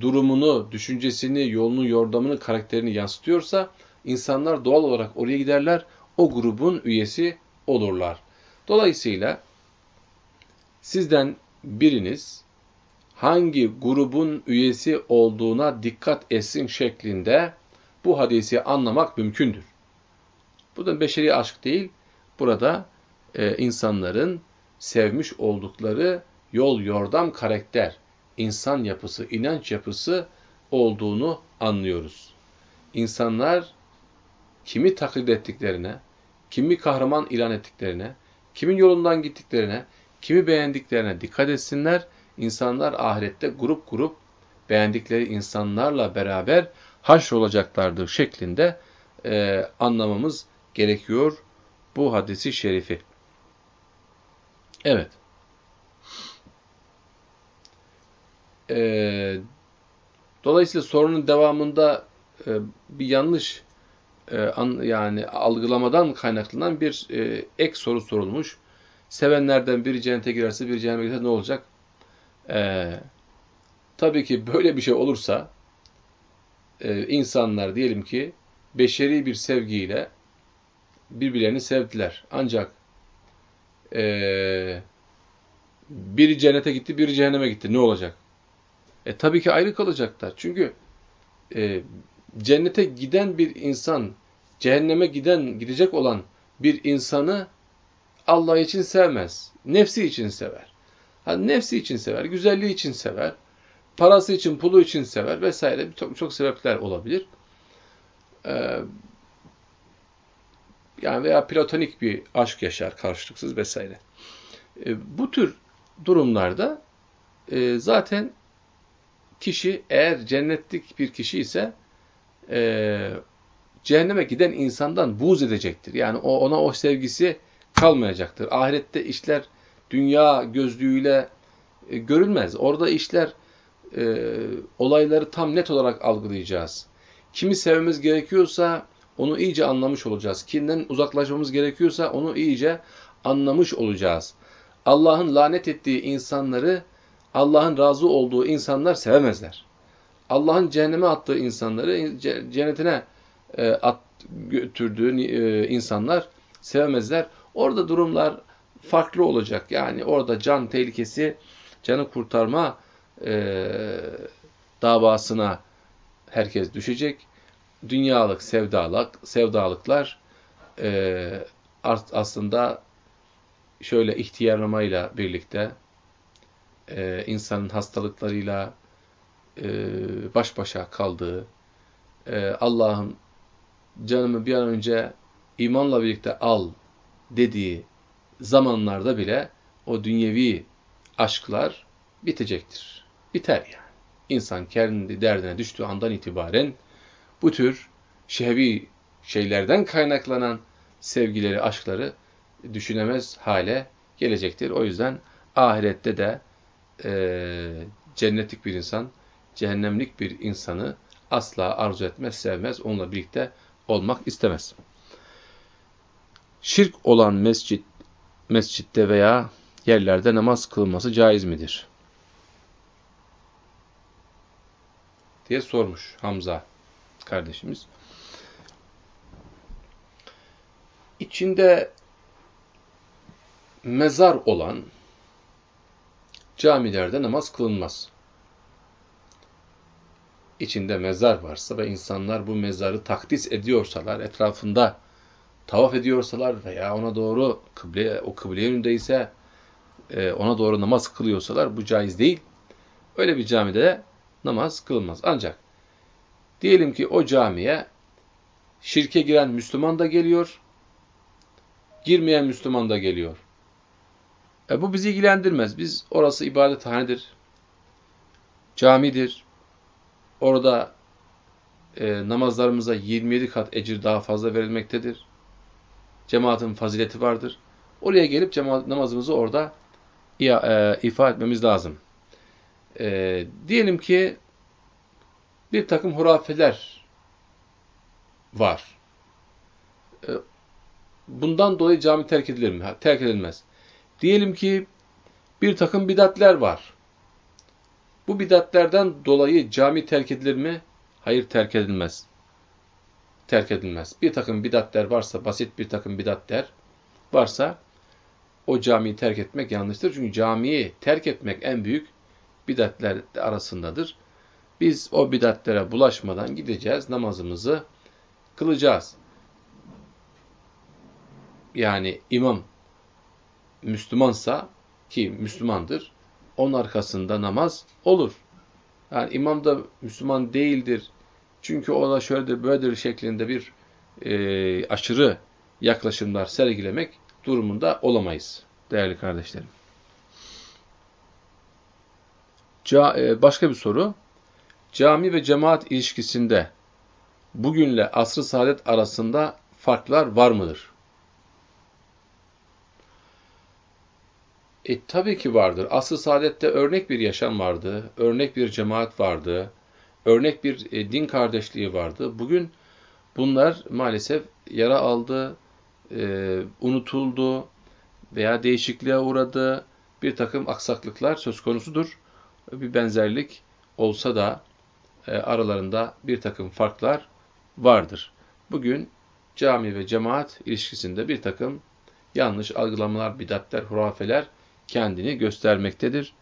durumunu, düşüncesini, yolunu, yordamını, karakterini yansıtıyorsa insanlar doğal olarak oraya giderler, o grubun üyesi olurlar. Dolayısıyla sizden biriniz hangi grubun üyesi olduğuna dikkat etsin şeklinde bu hadisi anlamak mümkündür. Bu da beşeri aşk değil, burada e, insanların sevmiş oldukları yol, yordam, karakter, insan yapısı, inanç yapısı olduğunu anlıyoruz. İnsanlar kimi taklit ettiklerine, kimi kahraman ilan ettiklerine, kimin yolundan gittiklerine, kimi beğendiklerine dikkat etsinler. İnsanlar ahirette grup grup beğendikleri insanlarla beraber haşr olacaklardır şeklinde e, anlamamız gerekiyor bu hadisi şerifi. Evet. Ee, dolayısıyla sorunun devamında e, bir yanlış e, an, yani algılamadan kaynaklanan bir e, ek soru sorulmuş. Sevenlerden biri cennete girerse biri cehenneme girerse ne olacak? E, tabii ki böyle bir şey olursa e, insanlar diyelim ki beşeri bir sevgiyle birbirlerini sevdiler. Ancak e, biri cennete gitti, biri cehenneme gitti. Ne olacak? E tabii ki ayrı kalacaklar. Çünkü e, cennete giden bir insan, cehenneme giden, gidecek olan bir insanı Allah için sevmez. Nefsi için sever. Yani nefsi için sever, güzelliği için sever, parası için, pulu için sever vesaire. Çok, çok sebepler olabilir. Ee, yani veya platonik bir aşk yaşar karşılıksız vesaire. E, bu tür durumlarda e, zaten kişi eğer cennetlik bir kişi ise e, cehenneme giden insandan buğz edecektir. Yani o, ona o sevgisi kalmayacaktır. Ahirette işler dünya gözlüğüyle e, görülmez. Orada işler e, olayları tam net olarak algılayacağız. Kimi sevmemiz gerekiyorsa onu iyice anlamış olacağız. Kimden uzaklaşmamız gerekiyorsa onu iyice anlamış olacağız. Allah'ın lanet ettiği insanları Allah'ın razı olduğu insanlar sevemezler. Allah'ın cehenneme attığı insanları cennetine e, at, götürdüğü e, insanlar sevemezler. Orada durumlar farklı olacak. Yani orada can tehlikesi, canı kurtarma e, davasına herkes düşecek dünyalık sevdalık, sevdalıklar e, aslında şöyle ihtiyarlamayla birlikte e, insanın hastalıklarıyla e, baş başa kaldığı, e, Allah'ım canımı bir an önce imanla birlikte al dediği zamanlarda bile o dünyevi aşklar bitecektir. Biter yani. İnsan kendi derdine düştüğü andan itibaren bu tür şehvi şeylerden kaynaklanan sevgileri, aşkları düşünemez hale gelecektir. O yüzden ahirette de e, cennetlik bir insan, cehennemlik bir insanı asla arzu etmez, sevmez, onunla birlikte olmak istemez. Şirk olan mescit, mescitte veya yerlerde namaz kılması caiz midir? diye sormuş Hamza kardeşimiz. İçinde mezar olan camilerde namaz kılınmaz. İçinde mezar varsa ve insanlar bu mezarı takdis ediyorsalar, etrafında tavaf ediyorsalar veya ona doğru kıble, o kıble yönündeyse e, ona doğru namaz kılıyorsalar bu caiz değil. Öyle bir camide namaz kılınmaz. Ancak Diyelim ki o camiye şirke giren Müslüman da geliyor, girmeyen Müslüman da geliyor. E bu bizi ilgilendirmez. Biz orası ibadethanedir, camidir. Orada e, namazlarımıza 27 kat ecir daha fazla verilmektedir. Cemaatin fazileti vardır. Oraya gelip cemaat namazımızı orada e, ifa etmemiz lazım. E, diyelim ki bir takım hurafeler var. E, bundan dolayı cami terk edilir mi? Terk edilmez. Diyelim ki bir takım bidatler var. Bu bidatlerden dolayı cami terk edilir mi? Hayır terk edilmez. Terk edilmez. Bir takım bidatler varsa, basit bir takım bidatler varsa o camiyi terk etmek yanlıştır. Çünkü camiyi terk etmek en büyük bidatler arasındadır. Biz o bidatlere bulaşmadan gideceğiz, namazımızı kılacağız. Yani imam Müslümansa ki Müslümandır, onun arkasında namaz olur. Yani imam da Müslüman değildir. Çünkü o da şöyledir, böyledir şeklinde bir e, aşırı yaklaşımlar sergilemek durumunda olamayız değerli kardeşlerim. Ca e, başka bir soru. Cami ve cemaat ilişkisinde bugünle asr-ı saadet arasında farklar var mıdır? E, tabii ki vardır. Asr-ı saadette örnek bir yaşam vardı, örnek bir cemaat vardı, örnek bir e, din kardeşliği vardı. Bugün bunlar maalesef yara aldı, e, unutuldu veya değişikliğe uğradı. Bir takım aksaklıklar söz konusudur. Bir benzerlik olsa da e, aralarında bir takım farklar vardır. Bugün cami ve cemaat ilişkisinde bir takım yanlış algılamalar, bidatler, hurafeler kendini göstermektedir.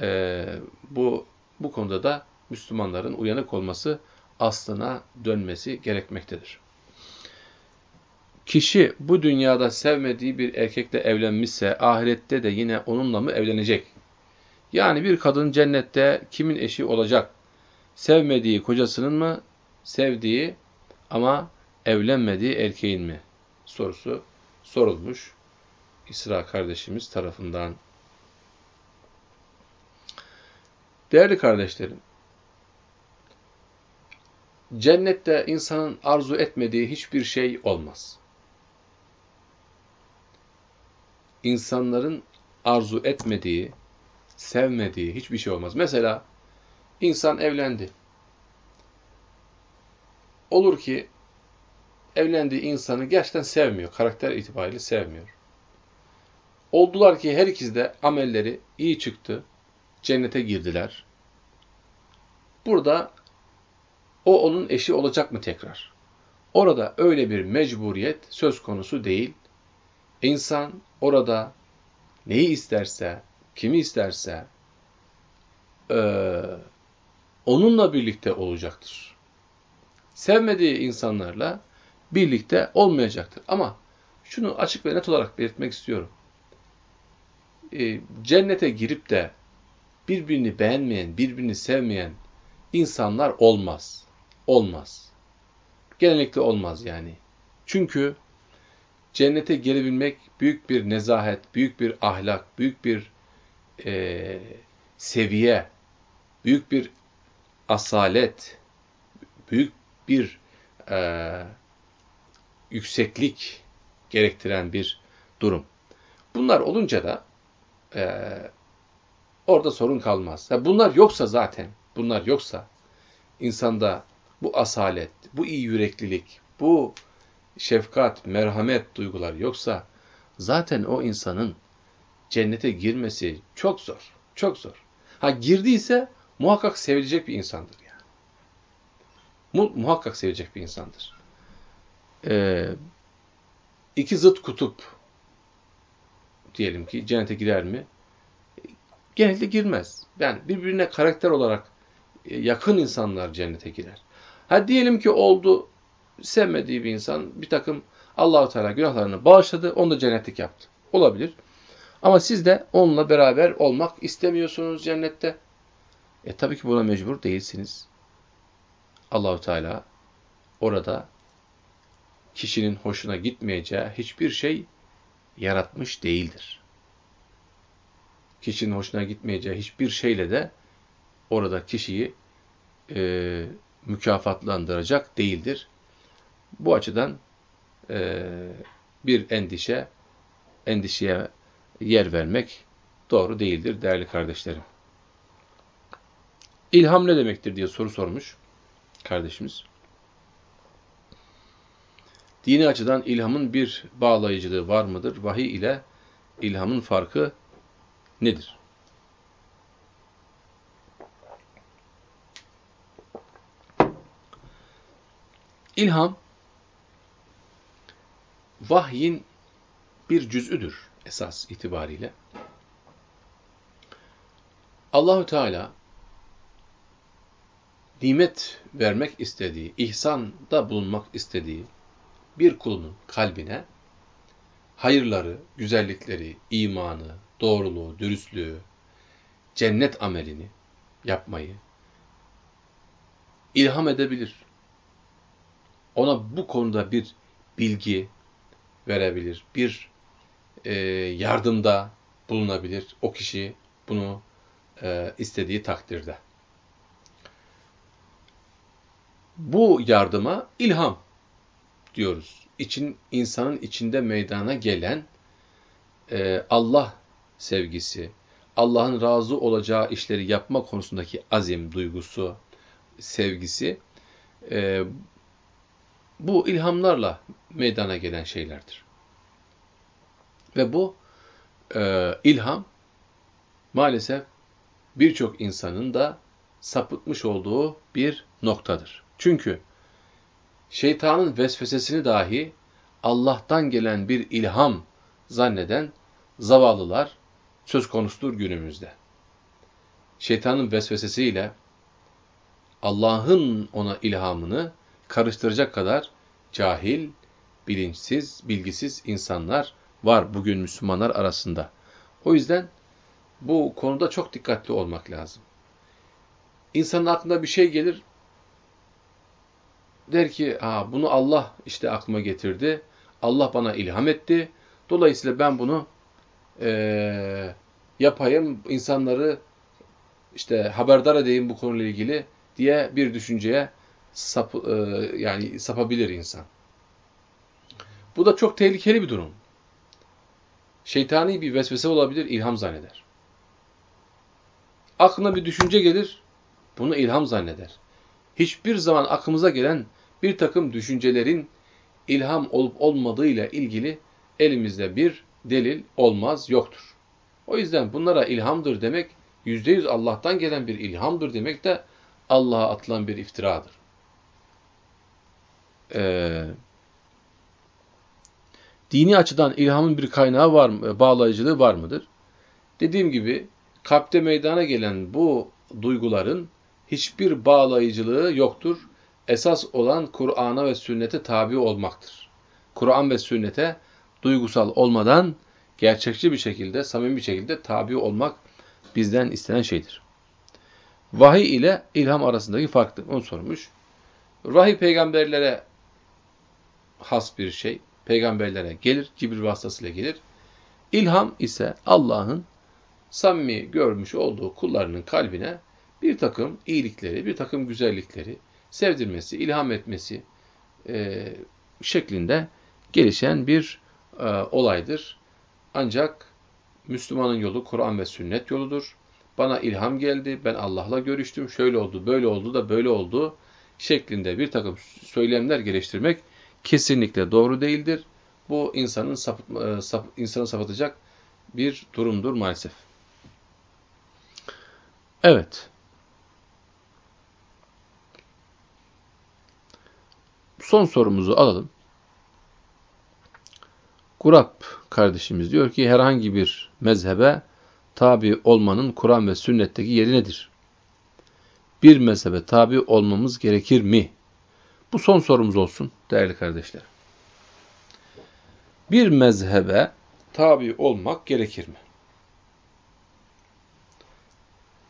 E, bu, bu konuda da Müslümanların uyanık olması, aslına dönmesi gerekmektedir. Kişi bu dünyada sevmediği bir erkekle evlenmişse ahirette de yine onunla mı evlenecek? Yani bir kadın cennette kimin eşi olacak? Sevmediği kocasının mı, sevdiği ama evlenmediği erkeğin mi? Sorusu sorulmuş İsra kardeşimiz tarafından. Değerli kardeşlerim, cennette insanın arzu etmediği hiçbir şey olmaz. insanların arzu etmediği, sevmediği hiçbir şey olmaz. Mesela insan evlendi. Olur ki evlendiği insanı gerçekten sevmiyor. Karakter itibariyle sevmiyor. Oldular ki her ikisi de amelleri iyi çıktı. Cennete girdiler. Burada o onun eşi olacak mı tekrar? Orada öyle bir mecburiyet söz konusu değil. İnsan orada neyi isterse, kimi isterse e, onunla birlikte olacaktır. Sevmediği insanlarla birlikte olmayacaktır. Ama şunu açık ve net olarak belirtmek istiyorum. E, cennete girip de birbirini beğenmeyen, birbirini sevmeyen insanlar olmaz. Olmaz. Genellikle olmaz yani. Çünkü Cennete girebilmek büyük bir nezahet, büyük bir ahlak, büyük bir e, seviye, büyük bir asalet, büyük bir e, yükseklik gerektiren bir durum. Bunlar olunca da e, orada sorun kalmaz. Bunlar yoksa zaten, bunlar yoksa insanda bu asalet, bu iyi yüreklilik, bu şefkat, merhamet duygular yoksa zaten o insanın cennete girmesi çok zor. Çok zor. Ha girdiyse muhakkak sevilecek bir insandır yani. Mu muhakkak sevecek bir insandır. Ee, iki zıt kutup diyelim ki cennete girer mi? Genellikle girmez. Yani birbirine karakter olarak yakın insanlar cennete girer. Ha diyelim ki oldu sevmediği bir insan bir takım Allahu Teala günahlarını bağışladı, onu da cennetlik yaptı. Olabilir. Ama siz de onunla beraber olmak istemiyorsunuz cennette. E tabii ki buna mecbur değilsiniz. Allahu Teala orada kişinin hoşuna gitmeyeceği hiçbir şey yaratmış değildir. Kişinin hoşuna gitmeyeceği hiçbir şeyle de orada kişiyi e, mükafatlandıracak değildir. Bu açıdan e, bir endişe, endişeye yer vermek doğru değildir değerli kardeşlerim. İlham ne demektir diye soru sormuş kardeşimiz. Dini açıdan ilhamın bir bağlayıcılığı var mıdır? Vahiy ile ilhamın farkı nedir? İlham vahyin bir cüz'üdür esas itibariyle. Allahü Teala nimet vermek istediği, ihsanda bulunmak istediği bir kulunun kalbine hayırları, güzellikleri, imanı, doğruluğu, dürüstlüğü, cennet amelini yapmayı ilham edebilir. Ona bu konuda bir bilgi verebilir, bir e, yardımda bulunabilir o kişi bunu e, istediği takdirde. Bu yardıma ilham diyoruz. İçin, insanın içinde meydana gelen e, Allah sevgisi, Allah'ın razı olacağı işleri yapma konusundaki azim, duygusu, sevgisi e, bu ilhamlarla meydana gelen şeylerdir. Ve bu e, ilham maalesef birçok insanın da sapıtmış olduğu bir noktadır. Çünkü şeytanın vesvesesini dahi Allah'tan gelen bir ilham zanneden zavallılar söz konusudur günümüzde. Şeytanın vesvesesiyle Allah'ın ona ilhamını karıştıracak kadar cahil, bilinçsiz, bilgisiz insanlar var bugün Müslümanlar arasında. O yüzden bu konuda çok dikkatli olmak lazım. İnsanın aklına bir şey gelir, der ki, ha, bunu Allah işte aklıma getirdi, Allah bana ilham etti, dolayısıyla ben bunu e, yapayım, insanları işte haberdar edeyim bu konuyla ilgili diye bir düşünceye sap, e, yani sapabilir insan. Bu da çok tehlikeli bir durum. Şeytani bir vesvese olabilir, ilham zanneder. Aklına bir düşünce gelir, bunu ilham zanneder. Hiçbir zaman aklımıza gelen bir takım düşüncelerin ilham olup olmadığıyla ilgili elimizde bir delil olmaz, yoktur. O yüzden bunlara ilhamdır demek, yüzde yüz Allah'tan gelen bir ilhamdır demek de Allah'a atılan bir iftiradır. Ee, dini açıdan ilhamın bir kaynağı var mı, bağlayıcılığı var mıdır? Dediğim gibi kalpte meydana gelen bu duyguların hiçbir bağlayıcılığı yoktur. Esas olan Kur'an'a ve sünnete tabi olmaktır. Kur'an ve sünnete duygusal olmadan gerçekçi bir şekilde, samimi bir şekilde tabi olmak bizden istenen şeydir. Vahiy ile ilham arasındaki farktır. Onu sormuş. Vahiy peygamberlere has bir şey. Peygamberlere gelir, Cibril vasıtasıyla gelir. İlham ise Allah'ın samimi görmüş olduğu kullarının kalbine bir takım iyilikleri, bir takım güzellikleri sevdirmesi, ilham etmesi e, şeklinde gelişen bir e, olaydır. Ancak Müslümanın yolu Kur'an ve sünnet yoludur. Bana ilham geldi, ben Allah'la görüştüm, şöyle oldu, böyle oldu da böyle oldu şeklinde bir takım söylemler geliştirmek kesinlikle doğru değildir. Bu insanın sapıt, e, sap, insanı sapıtacak bir durumdur maalesef. Evet. Son sorumuzu alalım. Kurap kardeşimiz diyor ki herhangi bir mezhebe tabi olmanın Kur'an ve sünnetteki yeri nedir? Bir mezhebe tabi olmamız gerekir mi? Bu son sorumuz olsun değerli kardeşler. Bir mezhebe tabi olmak gerekir mi?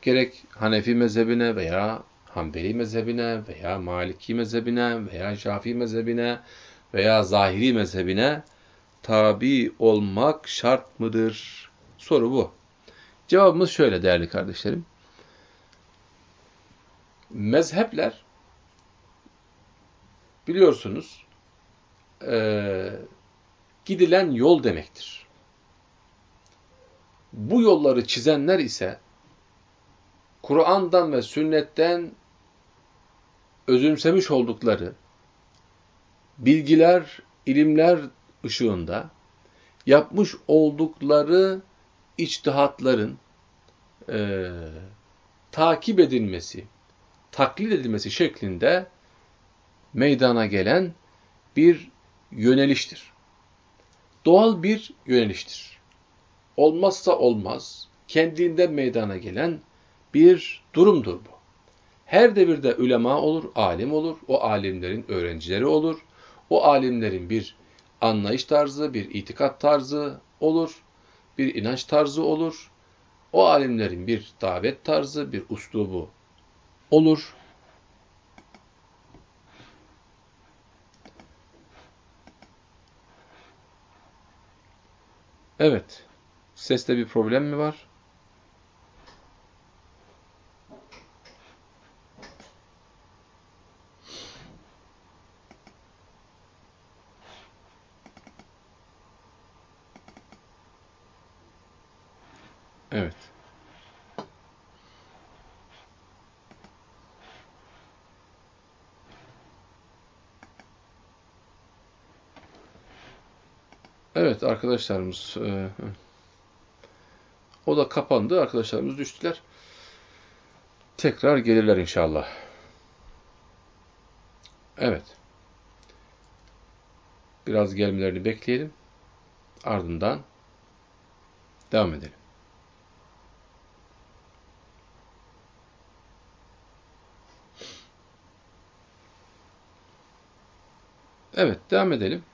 Gerek Hanefi mezhebine veya Hanbeli mezhebine veya Maliki mezhebine veya Şafii mezhebine veya Zahiri mezhebine tabi olmak şart mıdır? Soru bu. Cevabımız şöyle değerli kardeşlerim. Mezhepler biliyorsunuz e, gidilen yol demektir. Bu yolları çizenler ise Kur'an'dan ve sünnetten özümsemiş oldukları bilgiler, ilimler ışığında yapmış oldukları içtihatların e, takip edilmesi, taklit edilmesi şeklinde meydana gelen bir yöneliştir. Doğal bir yöneliştir. Olmazsa olmaz, kendinden meydana gelen bir durumdur bu. Her devirde ulema olur, alim olur, o alimlerin öğrencileri olur, o alimlerin bir anlayış tarzı, bir itikat tarzı olur, bir inanç tarzı olur. O alimlerin bir davet tarzı, bir uslubu olur. Evet. Seste bir problem mi var? Evet. Evet arkadaşlarımız e, o da kapandı. Arkadaşlarımız düştüler. Tekrar gelirler inşallah. Evet. Biraz gelmelerini bekleyelim. Ardından devam edelim. Evet, devam edelim.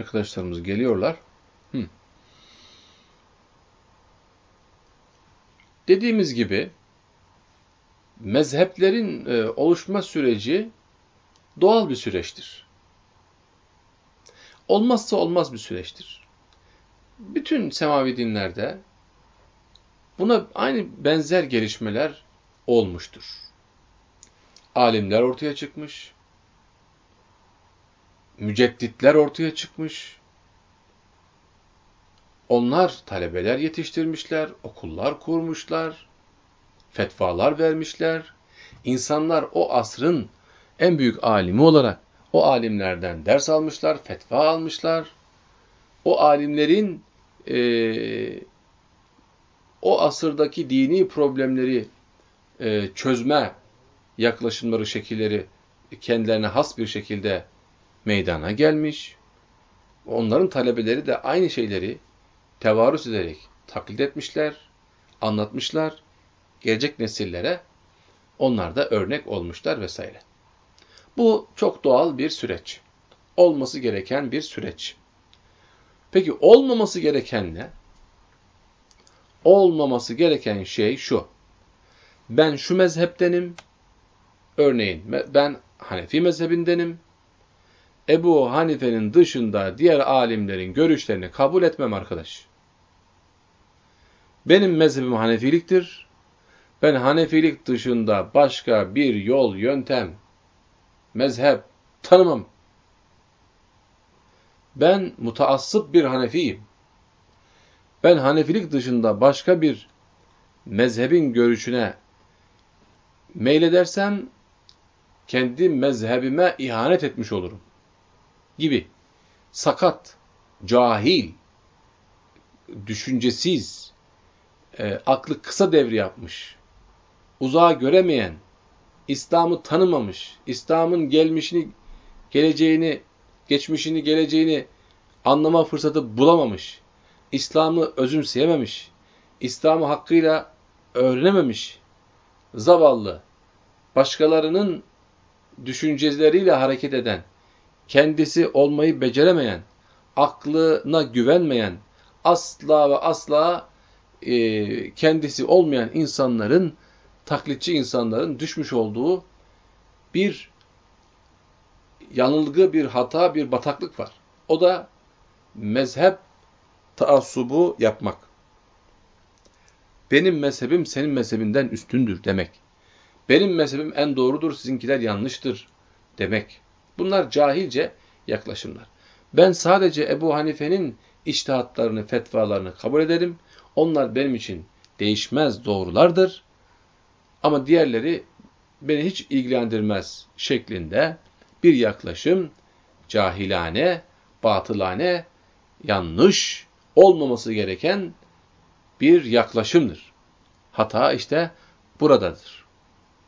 Arkadaşlarımız geliyorlar. Hı. Dediğimiz gibi mezheplerin e, oluşma süreci doğal bir süreçtir. Olmazsa olmaz bir süreçtir. Bütün semavi dinlerde Buna aynı benzer gelişmeler olmuştur. Alimler ortaya çıkmış, mücedditler ortaya çıkmış, onlar talebeler yetiştirmişler, okullar kurmuşlar, fetvalar vermişler. İnsanlar o asrın en büyük alimi olarak o alimlerden ders almışlar, fetva almışlar. O alimlerin e, o asırdaki dini problemleri e, çözme yaklaşımları, şekilleri kendilerine has bir şekilde meydana gelmiş. Onların talebeleri de aynı şeyleri tevarüz ederek taklit etmişler, anlatmışlar. Gelecek nesillere onlar da örnek olmuşlar vesaire. Bu çok doğal bir süreç. Olması gereken bir süreç. Peki olmaması gereken ne? olmaması gereken şey şu. Ben şu mezheptenim, örneğin ben Hanefi mezhebindenim, Ebu Hanife'nin dışında diğer alimlerin görüşlerini kabul etmem arkadaş. Benim mezhebim Hanefiliktir. Ben Hanefilik dışında başka bir yol, yöntem, mezhep tanımam. Ben mutaassıp bir Hanefiyim ben Hanefilik dışında başka bir mezhebin görüşüne meyledersem kendi mezhebime ihanet etmiş olurum gibi. Sakat, cahil, düşüncesiz, e, aklı kısa devri yapmış, uzağa göremeyen, İslam'ı tanımamış, İslam'ın gelmişini, geleceğini, geçmişini, geleceğini anlama fırsatı bulamamış, İslam'ı özümseyememiş, İslam'ı hakkıyla öğrenememiş, zavallı, başkalarının düşünceleriyle hareket eden, kendisi olmayı beceremeyen, aklına güvenmeyen, asla ve asla e, kendisi olmayan insanların, taklitçi insanların düşmüş olduğu bir yanılgı, bir hata, bir bataklık var. O da mezhep taassubu yapmak. Benim mezhebim senin mezhebinden üstündür demek. Benim mezhebim en doğrudur, sizinkiler yanlıştır demek. Bunlar cahilce yaklaşımlar. Ben sadece Ebu Hanife'nin iştihatlarını, fetvalarını kabul ederim. Onlar benim için değişmez doğrulardır. Ama diğerleri beni hiç ilgilendirmez şeklinde bir yaklaşım cahilane, batılane, yanlış olmaması gereken bir yaklaşımdır. Hata işte buradadır.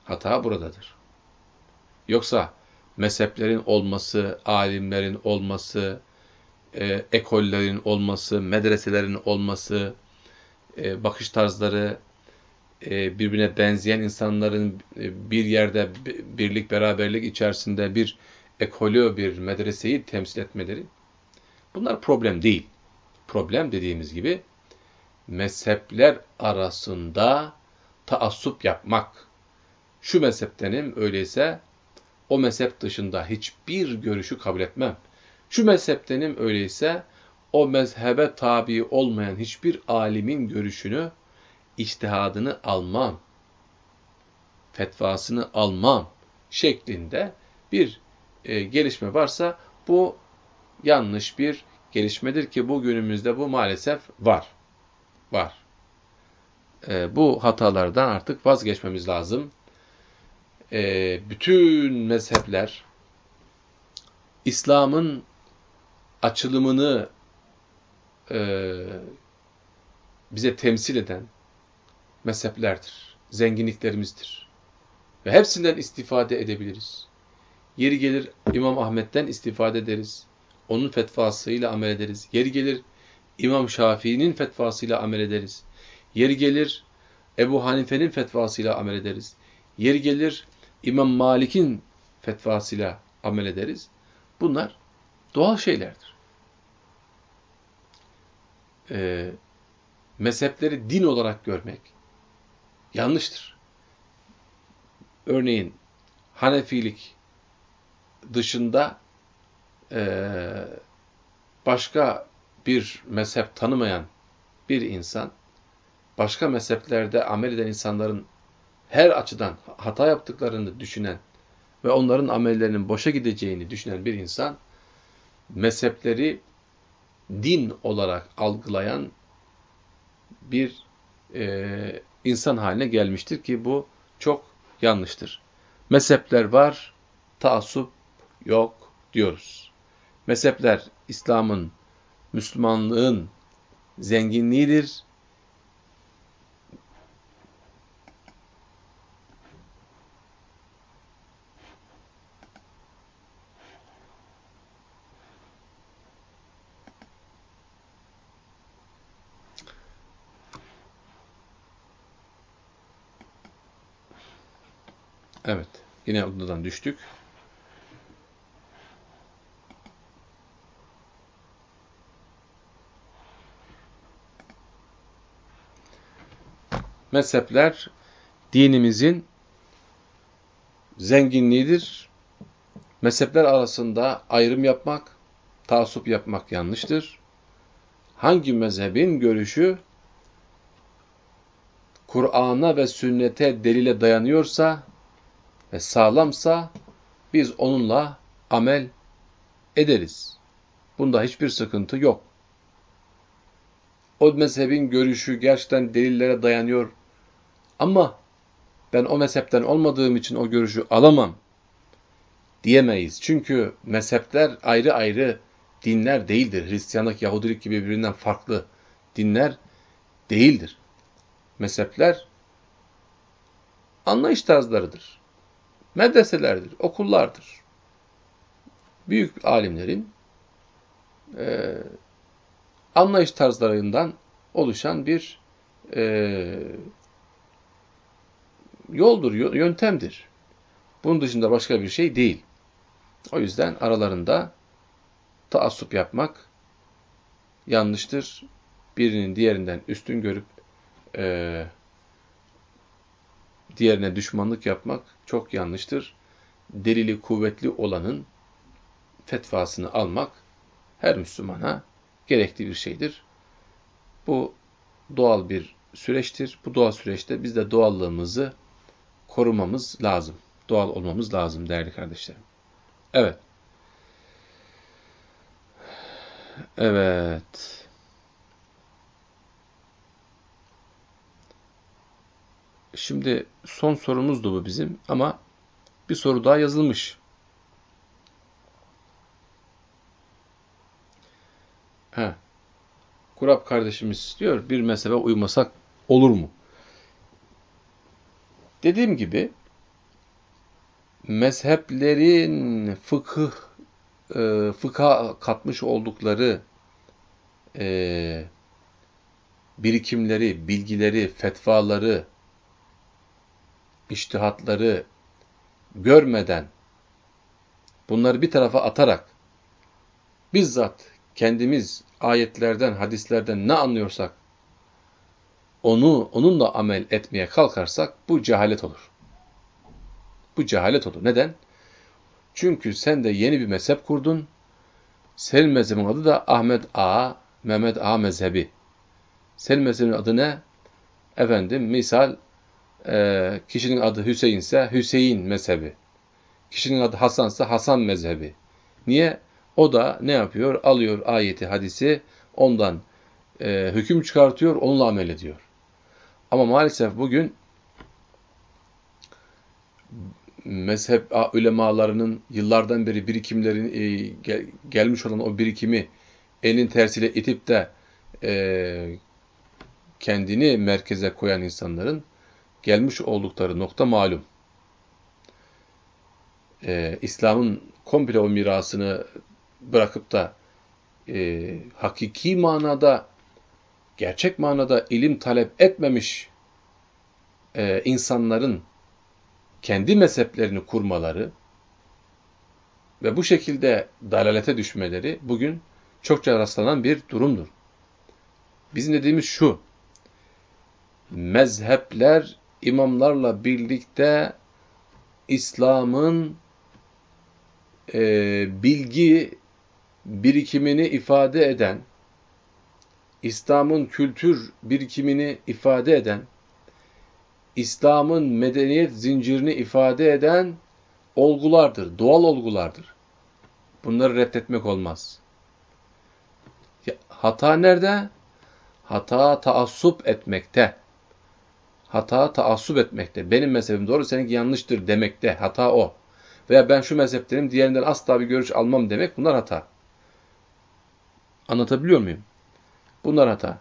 Hata buradadır. Yoksa mezheplerin olması, alimlerin olması, e, ekollerin olması, medreselerin olması, e, bakış tarzları, e, birbirine benzeyen insanların e, bir yerde birlik, beraberlik içerisinde bir ekolü, bir medreseyi temsil etmeleri, bunlar problem değil. Problem dediğimiz gibi mezhepler arasında taassup yapmak. Şu mezheptenim öyleyse o mezhep dışında hiçbir görüşü kabul etmem. Şu mezheptenim öyleyse o mezhebe tabi olmayan hiçbir alimin görüşünü, içtihadını almam, fetvasını almam şeklinde bir e, gelişme varsa bu yanlış bir gelişmedir ki bugünümüzde bu maalesef var. Var. E, bu hatalardan artık vazgeçmemiz lazım. E, bütün mezhepler İslam'ın açılımını e, bize temsil eden mezheplerdir. Zenginliklerimizdir. Ve hepsinden istifade edebiliriz. Yeri gelir İmam Ahmet'ten istifade ederiz. Onun fetvasıyla amel ederiz. Yeri gelir İmam Şafii'nin fetvasıyla amel ederiz. Yeri gelir Ebu Hanife'nin fetvasıyla amel ederiz. Yeri gelir İmam Malik'in fetvasıyla amel ederiz. Bunlar doğal şeylerdir. Ee, mezhepleri din olarak görmek yanlıştır. Örneğin Hanefilik dışında e, başka bir mezhep tanımayan bir insan, başka mezheplerde amel eden insanların her açıdan hata yaptıklarını düşünen ve onların amellerinin boşa gideceğini düşünen bir insan, mezhepleri din olarak algılayan bir e, insan haline gelmiştir ki bu çok yanlıştır. Mezhepler var, taassup yok diyoruz. Mezhepler İslam'ın, Müslümanlığın zenginliğidir. Evet, yine odadan düştük. mezhepler dinimizin zenginliğidir. Mezhepler arasında ayrım yapmak, taassup yapmak yanlıştır. Hangi mezhebin görüşü Kur'an'a ve sünnete delile dayanıyorsa ve sağlamsa biz onunla amel ederiz. Bunda hiçbir sıkıntı yok. O mezhebin görüşü gerçekten delillere dayanıyor ama ben o mezhepten olmadığım için o görüşü alamam diyemeyiz. Çünkü mezhepler ayrı ayrı dinler değildir. Hristiyanlık, Yahudilik gibi birbirinden farklı dinler değildir. Mezhepler anlayış tarzlarıdır. Medreselerdir, okullardır. Büyük alimlerin e, anlayış tarzlarından oluşan bir e, yoldur, yöntemdir. Bunun dışında başka bir şey değil. O yüzden aralarında taassup yapmak yanlıştır. Birinin diğerinden üstün görüp e, diğerine düşmanlık yapmak çok yanlıştır. Delili kuvvetli olanın fetvasını almak her Müslümana gerekli bir şeydir. Bu doğal bir süreçtir. Bu doğal süreçte biz de doğallığımızı korumamız lazım. Doğal olmamız lazım değerli kardeşlerim. Evet. Evet. Şimdi son sorumuzdu bu bizim ama bir soru daha yazılmış. He. Kurap kardeşimiz diyor bir mezhebe uymasak olur mu? Dediğim gibi mezheplerin fıkıh e, fıkha katmış oldukları e, birikimleri, bilgileri, fetvaları, iştihatları görmeden bunları bir tarafa atarak bizzat kendimiz ayetlerden, hadislerden ne anlıyorsak onu onunla amel etmeye kalkarsak bu cehalet olur. Bu cehalet olur. Neden? Çünkü sen de yeni bir mezhep kurdun. Senin mezhebin adı da Ahmet A, Mehmet A mezhebi. Senin mezhebin adı ne? Efendim misal e, kişinin adı Hüseyin ise Hüseyin mezhebi. Kişinin adı Hasan ise Hasan mezhebi. Niye? O da ne yapıyor? Alıyor ayeti, hadisi, ondan e, hüküm çıkartıyor, onunla amel ediyor. Ama maalesef bugün mezhep ulemalarının yıllardan beri birikimlerin e, gel, gelmiş olan o birikimi elin tersiyle itip de e, kendini merkeze koyan insanların gelmiş oldukları nokta malum. E, İslam'ın komple o mirasını bırakıp da e, hakiki manada, gerçek manada ilim talep etmemiş e, insanların kendi mezheplerini kurmaları ve bu şekilde dalalete düşmeleri bugün çokça rastlanan bir durumdur. Bizim dediğimiz şu, mezhepler imamlarla birlikte İslam'ın e, bilgi birikimini ifade eden, İslam'ın kültür birikimini ifade eden, İslam'ın medeniyet zincirini ifade eden olgulardır, doğal olgulardır. Bunları reddetmek olmaz. Hata nerede? Hata taassup etmekte. Hata taassup etmekte. Benim mezhebim doğru, seninki yanlıştır demekte. Hata o. Veya ben şu mezheptenim, diğerinden asla bir görüş almam demek bunlar hata. Anlatabiliyor muyum? Bunlar hata.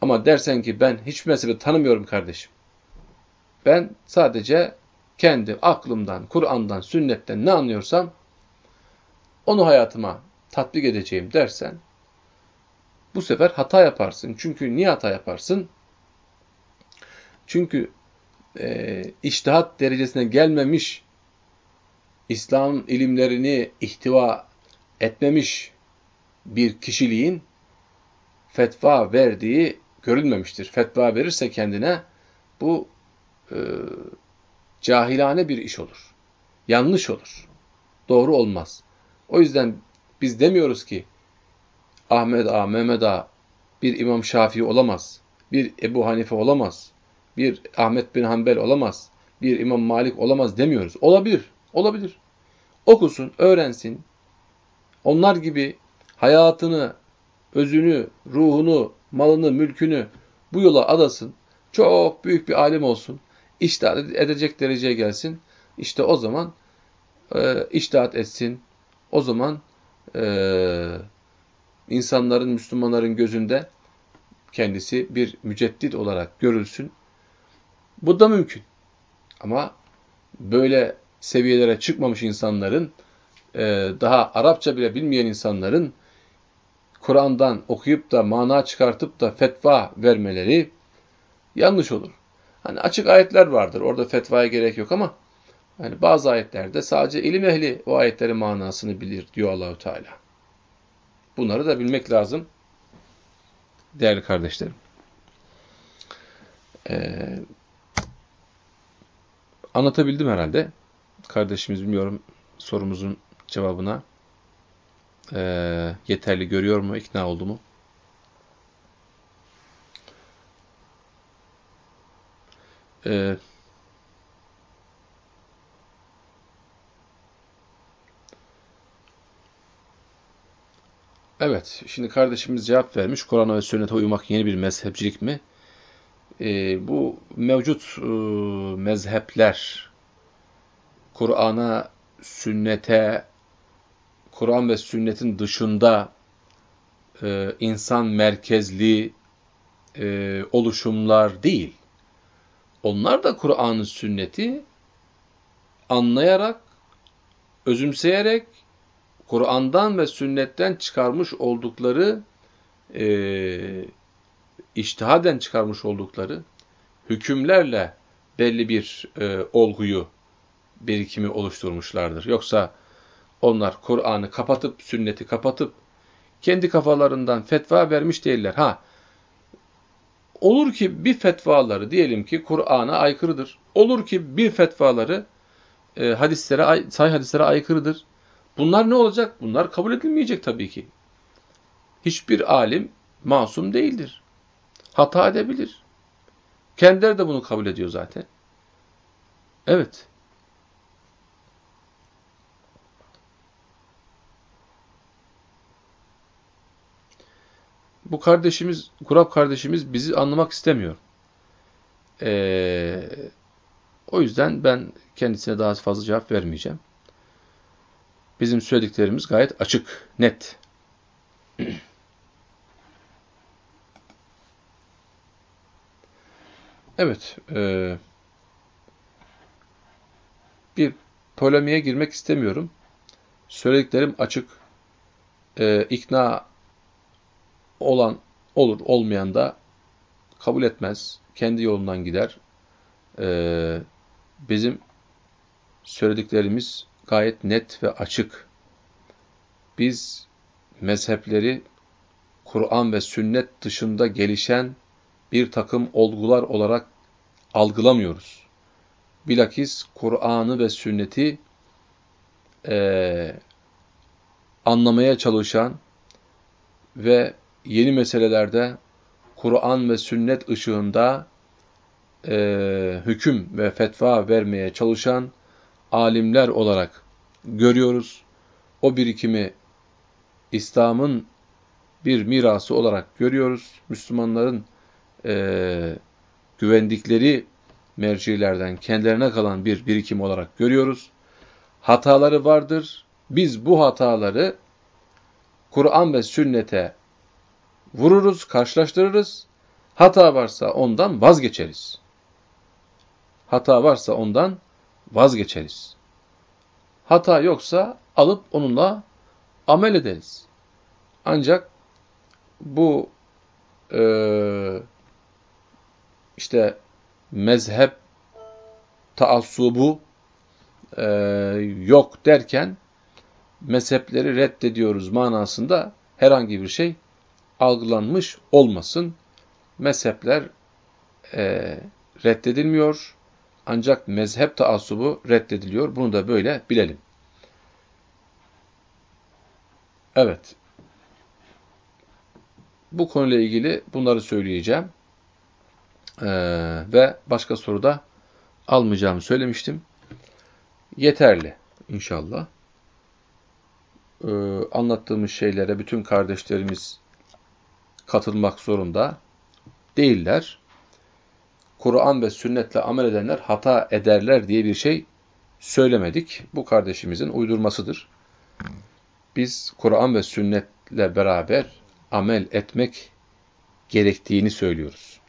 Ama dersen ki ben hiç mezhebi tanımıyorum kardeşim. Ben sadece kendi aklımdan, Kur'an'dan, sünnetten ne anlıyorsam onu hayatıma tatbik edeceğim dersen bu sefer hata yaparsın. Çünkü niye hata yaparsın? Çünkü e, iştihat derecesine gelmemiş, İslam ilimlerini ihtiva etmemiş bir kişiliğin fetva verdiği görülmemiştir. Fetva verirse kendine bu e, cahilane bir iş olur. Yanlış olur. Doğru olmaz. O yüzden biz demiyoruz ki Ahmet A, Mehmet A bir İmam Şafii olamaz. Bir Ebu Hanife olamaz. Bir Ahmet bin Hanbel olamaz. Bir İmam Malik olamaz demiyoruz. Olabilir. Olabilir. Okusun, öğrensin. Onlar gibi hayatını, özünü, ruhunu, malını, mülkünü bu yola adasın. Çok büyük bir alim olsun. İştahat edecek dereceye gelsin. İşte o zaman e, iştahat etsin. O zaman e, insanların, Müslümanların gözünde kendisi bir müceddit olarak görülsün. Bu da mümkün. Ama böyle seviyelere çıkmamış insanların, e, daha Arapça bile bilmeyen insanların Kur'an'dan okuyup da mana çıkartıp da fetva vermeleri yanlış olur. Hani açık ayetler vardır. Orada fetvaya gerek yok ama hani bazı ayetlerde sadece ilim ehli o ayetlerin manasını bilir diyor Allahü Teala. Bunları da bilmek lazım. Değerli kardeşlerim. Ee, anlatabildim herhalde. Kardeşimiz bilmiyorum sorumuzun cevabına e, yeterli görüyor mu, ikna oldu mu? Ee, evet, şimdi kardeşimiz cevap vermiş. Kur'an'a ve sünnete uymak yeni bir mezhepçilik mi? Ee, bu mevcut e, mezhepler Kur'an'a, sünnete, Kur'an ve sünnetin dışında e, insan merkezli e, oluşumlar değil. Onlar da Kur'an'ın sünneti anlayarak, özümseyerek, Kur'an'dan ve sünnetten çıkarmış oldukları, e, iştihaden çıkarmış oldukları hükümlerle belli bir e, olguyu, birikimi oluşturmuşlardır. Yoksa onlar Kur'an'ı kapatıp, sünneti kapatıp, kendi kafalarından fetva vermiş değiller. Ha, olur ki bir fetvaları diyelim ki Kur'an'a aykırıdır. Olur ki bir fetvaları e, hadislere, sahih hadislere aykırıdır. Bunlar ne olacak? Bunlar kabul edilmeyecek tabii ki. Hiçbir alim masum değildir. Hata edebilir. Kendileri de bunu kabul ediyor zaten. Evet. Bu kardeşimiz, Kurap kardeşimiz bizi anlamak istemiyor. Ee, o yüzden ben kendisine daha fazla cevap vermeyeceğim. Bizim söylediklerimiz gayet açık, net. Evet, e, bir polemiğe girmek istemiyorum. Söylediklerim açık, e, ikna olan olur, olmayan da kabul etmez, kendi yolundan gider. E, bizim söylediklerimiz gayet net ve açık. Biz mezhepleri Kur'an ve sünnet dışında gelişen bir takım olgular olarak algılamıyoruz. Bilakis Kur'an'ı ve sünneti e, anlamaya çalışan ve yeni meselelerde Kur'an ve sünnet ışığında e, hüküm ve fetva vermeye çalışan alimler olarak görüyoruz. O birikimi İslam'ın bir mirası olarak görüyoruz. Müslümanların e, güvendikleri mercilerden kendilerine kalan bir birikim olarak görüyoruz. Hataları vardır. Biz bu hataları Kur'an ve sünnete vururuz, karşılaştırırız. Hata varsa ondan vazgeçeriz. Hata varsa ondan vazgeçeriz. Hata yoksa alıp onunla amel ederiz. Ancak bu e, işte mezhep taassubu e, yok derken mezhepleri reddediyoruz manasında herhangi bir şey algılanmış olmasın. Mezhepler e, reddedilmiyor ancak mezhep taassubu reddediliyor. Bunu da böyle bilelim. Evet. Bu konuyla ilgili bunları söyleyeceğim. Ee, ve başka soruda almayacağımı söylemiştim. Yeterli inşallah. Ee, anlattığımız şeylere bütün kardeşlerimiz katılmak zorunda değiller. Kur'an ve sünnetle amel edenler hata ederler diye bir şey söylemedik. Bu kardeşimizin uydurmasıdır. Biz Kur'an ve sünnetle beraber amel etmek gerektiğini söylüyoruz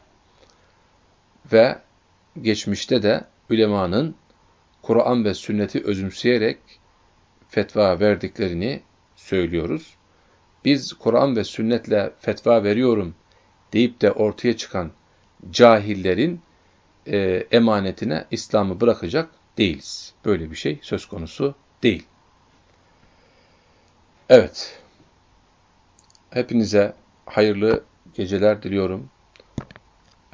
ve geçmişte de ülemanın Kur'an ve sünneti özümseyerek fetva verdiklerini söylüyoruz. Biz Kur'an ve sünnetle fetva veriyorum deyip de ortaya çıkan cahillerin e, emanetine İslam'ı bırakacak değiliz. Böyle bir şey söz konusu değil. Evet. Hepinize hayırlı geceler diliyorum.